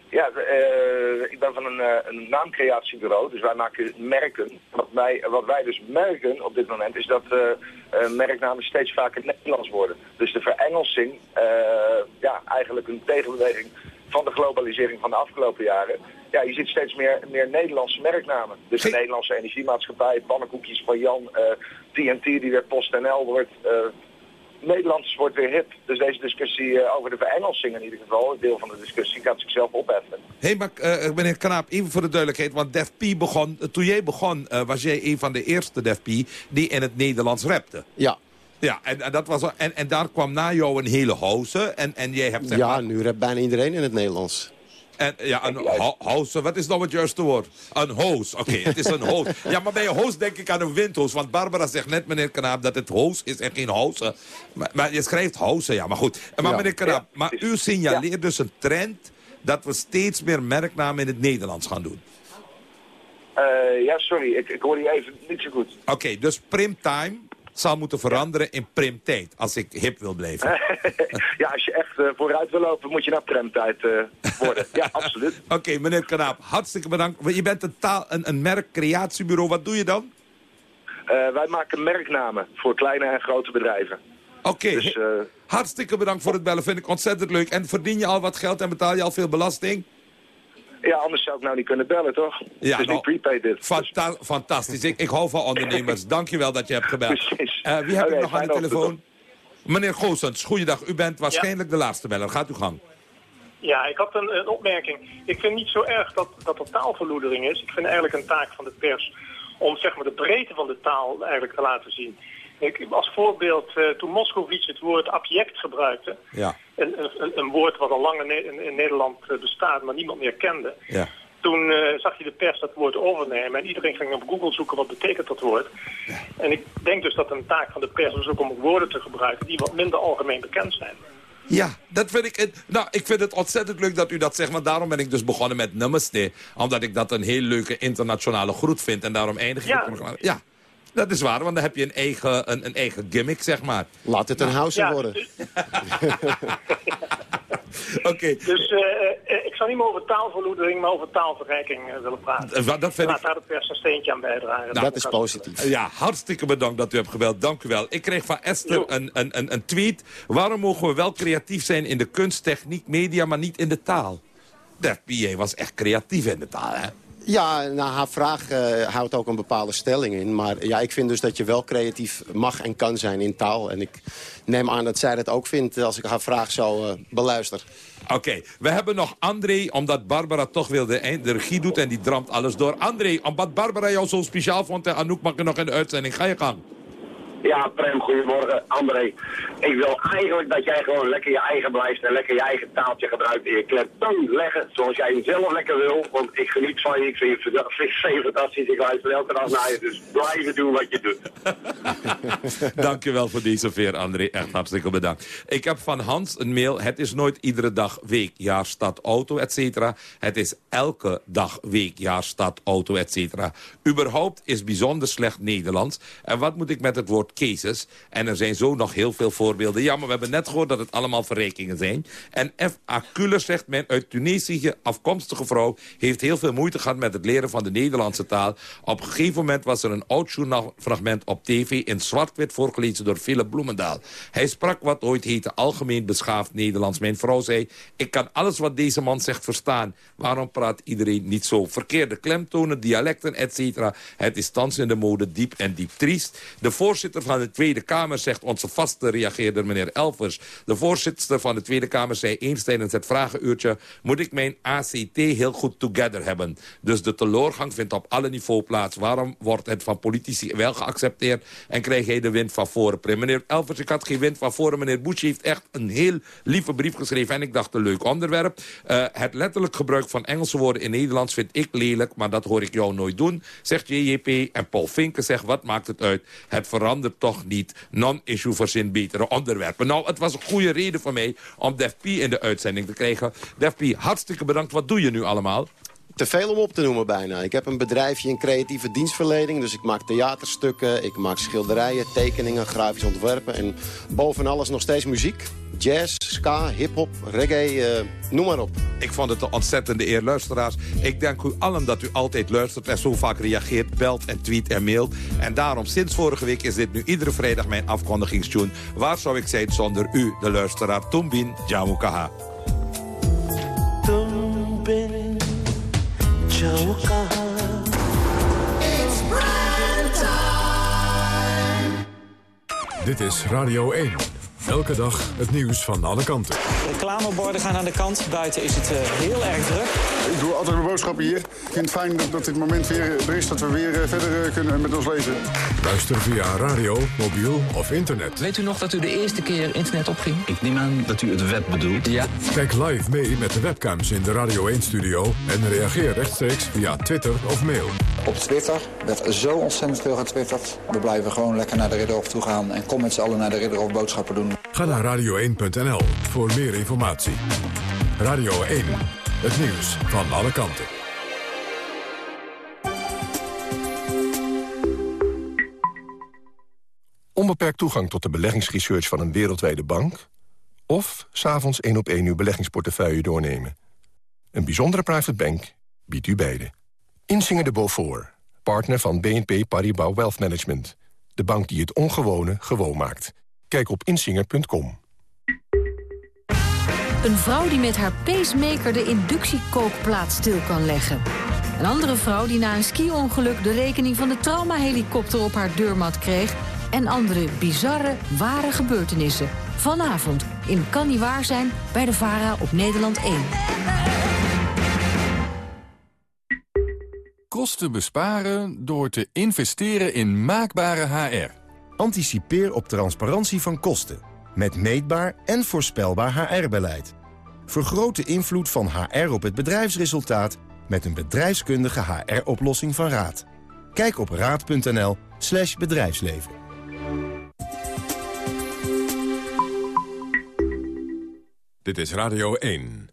Ja, eh, ik ben van een, eh, een naamcreatiebureau, dus wij maken merken. Wat wij, wat wij dus merken op dit moment is dat eh, eh, merknamen steeds vaker Nederlands worden. Dus de verengelsing, eh, ja, eigenlijk een tegenbeweging van de globalisering van de afgelopen jaren. Ja, je ziet steeds meer, meer Nederlandse merknamen. Dus de Nederlandse energiemaatschappij, pannenkoekjes van Jan, eh, TNT die weer PostNL wordt... eh, Nederlands wordt weer hip. Dus deze discussie eh, over de verengelsing in ieder geval, een deel van de discussie, gaat zichzelf opheffen. Hé, hey, maar eh, meneer Knaap, even voor de duidelijkheid. Want Def P begon, eh, toen jij begon, eh, was jij een van de eerste Def P die in het Nederlands rapte. Ja. Ja, en, en dat was, en, en daar kwam na jou een hele house. En, en jij hebt zeg Ja, maar- nu redt bijna iedereen in het Nederlands. En ja, een ho house, wat is nou het juiste woord? Een hoos, oké, het is een hoos. Ja, maar bij een hoos denk ik aan een windhoos. Want Barbara zegt net, meneer Knaap, dat het hoos is en geen house. Maar, maar je schrijft house, ja, maar goed. Maar meneer Knaap, maar u signaleert dus een trend... dat we steeds meer merknamen in het Nederlands gaan doen. Eh, ja, sorry, ik, ik hoor je even niet zo goed. Oké, dus primtime zal moeten veranderen in primtijd, als ik hip wil blijven. ja, als je echt uh, vooruit wil lopen, moet je naar primtijd uh, worden. ja, absoluut. Oké, meneer Kanaap, hartstikke bedankt. Je bent een, taal, een, een merkcreatiebureau, wat doe je dan? Uh, wij maken merknamen voor kleine en grote bedrijven. Oké, dus, hartstikke bedankt voor het bellen, vind ik ontzettend leuk. En verdien je al wat geld en betaal je al veel belasting? Ja, anders zou ik nou niet kunnen bellen, toch? Ja, is niet prepaid dit. Fanta fantastisch. Ik, ik hou van ondernemers. Dankjewel dat je hebt gebeld. Precies. Uh, wie heb okay, ik nog aan de telefoon? Meneer Goossens, goeiedag. U bent waarschijnlijk de laatste beller. Gaat u gang. Ja, ik had een, een, opmerking. Ik vind niet zo erg dat, dat er taalverloedering is. Ik vind eigenlijk een taak van de pers om zeg maar, de breedte van de taal eigenlijk te laten zien. Ik, als voorbeeld, uh, toen Moskovits het woord abject gebruikte... Ja. Een, een, een, woord wat al lang in, in, Nederland eh, bestaat, maar niemand meer kende... Ja. Toen uh, zag je de pers dat woord overnemen en iedereen ging op Google zoeken wat betekent dat woord. Ja. En ik denk dus dat een taak van de pers is ook om woorden te gebruiken die wat minder algemeen bekend zijn. Ja, dat vind ik... Nou, ik vind het ontzettend leuk dat u dat zegt. Want daarom ben ik dus begonnen met Namaste. Omdat ik dat een heel leuke internationale groet vind. En daarom eindig ik... Ja. ja. Dat is waar, want dan heb je een eigen, een, een eigen gimmick, zeg maar. Laat het een house worden. Oké. Dus uh, ik zou niet meer over taalverloedering, maar over taalverrijking uh, willen praten. Uh, dat vind Laat daar de pers een steentje aan bijdragen. Nou, dat is positief. Ja, hartstikke bedankt dat u hebt gebeld. Dank u wel. Ik kreeg van Esther een, een, een, een tweet. Waarom mogen we wel creatief zijn in de kunst, techniek, media, maar niet in de taal? Dat PA was echt creatief in de taal, hè? Ja, nou, haar vraag uh, houdt ook een bepaalde stelling in. Maar ja, ik vind dus dat je wel creatief mag en kan zijn in taal. En ik neem aan dat zij dat ook vindt als ik haar vraag zo uh, beluister. Oké, we hebben nog André, omdat Barbara toch wil de, regie doet en die dramt alles door. André, omdat Barbara jou zo speciaal vond en Anouk mag je nog de uitzending. Ga je gang. Ja, Prem, goedemorgen. André, ik wil eigenlijk dat jij gewoon lekker je eigen blijft en lekker je eigen taaltje gebruikt en je klemtoon leggen zoals jij hem zelf lekker wil. Want ik geniet van je, ik vind je fantastisch, ik luister elke dag naar je, dus blijven doen wat je doet. Dankjewel voor deze veer, André. Echt hartstikke bedankt. Ik heb van Hans een mail. Het is nooit iedere dag, week, jaar, stad, auto, et cetera. Het is elke dag, week, jaar, stad, auto, et cetera. Überhaupt is bijzonder slecht Nederlands. En wat moet ik met het woord cases. En er zijn zo nog heel veel voorbeelden. Ja, maar we hebben net gehoord dat het allemaal verrekingen zijn. En F. Aculer zegt, mijn uit Tunesië afkomstige vrouw... heeft heel veel moeite gehad met het leren van de Nederlandse taal. Op een gegeven moment was er een oud journaalfragment op tv... in zwart-wit voorgelezen door Philip Bloemendaal. Hij sprak wat ooit heette algemeen beschaafd Nederlands. Mijn vrouw zei, ik kan alles wat deze man zegt verstaan. Waarom praat iedereen niet zo? Verkeerde klemtonen, dialecten, etc. Het is thans in de mode diep en diep triest. De voorzitter van de Tweede Kamer, zegt onze vaste reageerder meneer Elvers. De voorzitter van de Tweede Kamer zei eens tijdens het vragenuurtje... moet ik mijn ACT heel goed together hebben. Dus de teleurgang vindt op alle niveaus plaats. Waarom wordt het van politici wel geaccepteerd... en krijg jij de wind van voren? Meneer Elvers, ik had geen wind van voren. Meneer Bush heeft echt een heel lieve brief geschreven... en ik dacht een leuk onderwerp. Uh, het letterlijk gebruik van Engelse woorden in Nederlands vind ik lelijk... maar dat hoor ik jou nooit doen, zegt JJP. En Paul Vinken zegt, wat maakt het uit? Het verandert toch niet non-issue verzin betere onderwerpen. Nou, het was een goede reden voor mij om Def P in de uitzending te krijgen. Def P, hartstikke bedankt. Wat doe je nu allemaal? Te veel om op te noemen bijna. Ik heb een bedrijfje in creatieve dienstverlening. Dus ik maak theaterstukken, ik maak schilderijen, tekeningen, grafisch ontwerpen. En boven alles nog steeds muziek jazz, ska, hip-hop, reggae, uh, noem maar op. Ik vond het een ontzettende eer, luisteraars. Ik dank u allen dat u altijd luistert en zo vaak reageert, belt en tweet en mailt. En daarom, sinds vorige week is dit nu iedere vrijdag mijn afkondigingstune. Waar zou ik zijn zonder u, de luisteraar Tumbin Jamukaha. Tumbin Jamukaha. Dit is Radio 1. Elke dag het nieuws van alle kanten. Reclameborden gaan aan de kant. Buiten is het uh, heel erg druk. Ik doe altijd mijn boodschappen hier. Ik vind het fijn dat, dat dit moment weer er is, dat we weer uh, verder uh, kunnen met ons leven. Luister via radio, mobiel of internet. Weet u nog dat u de eerste keer internet opging? Ik neem aan dat u het web bedoelt. Ja. Kijk live mee met de webcams in de Radio 1-studio... en reageer rechtstreeks via Twitter of mail. Op Twitter werd zo ontzettend veel getwitterd. We blijven gewoon lekker naar de Ridderhof toe gaan... en kom met z'n allen naar de Ridderhof boodschappen doen. Ga naar radio1.nl voor meer informatie. Radio 1, het nieuws van alle kanten. Onbeperkt toegang tot de beleggingsresearch van een wereldwijde bank... of s'avonds één op één uw beleggingsportefeuille doornemen. Een bijzondere private bank biedt u beide. Insinger de Beaufort, partner van BNP Paribas Wealth Management. De bank die het ongewone gewoon maakt. Kijk op insinger.com. Een vrouw die met haar pacemaker de inductiekookplaat stil kan leggen. Een andere vrouw die na een ski-ongeluk de rekening van de traumahelikopter op haar deurmat kreeg. En andere bizarre, ware gebeurtenissen. Vanavond in Kan Niet Waar Zijn bij de VARA op Nederland 1. Kosten besparen door te investeren in maakbare HR. Anticipeer op transparantie van kosten. Met meetbaar en voorspelbaar HR-beleid. Vergroot de invloed van HR op het bedrijfsresultaat... met een bedrijfskundige HR-oplossing van Raad. Kijk op raad.nl slash bedrijfsleven. Dit is Radio 1.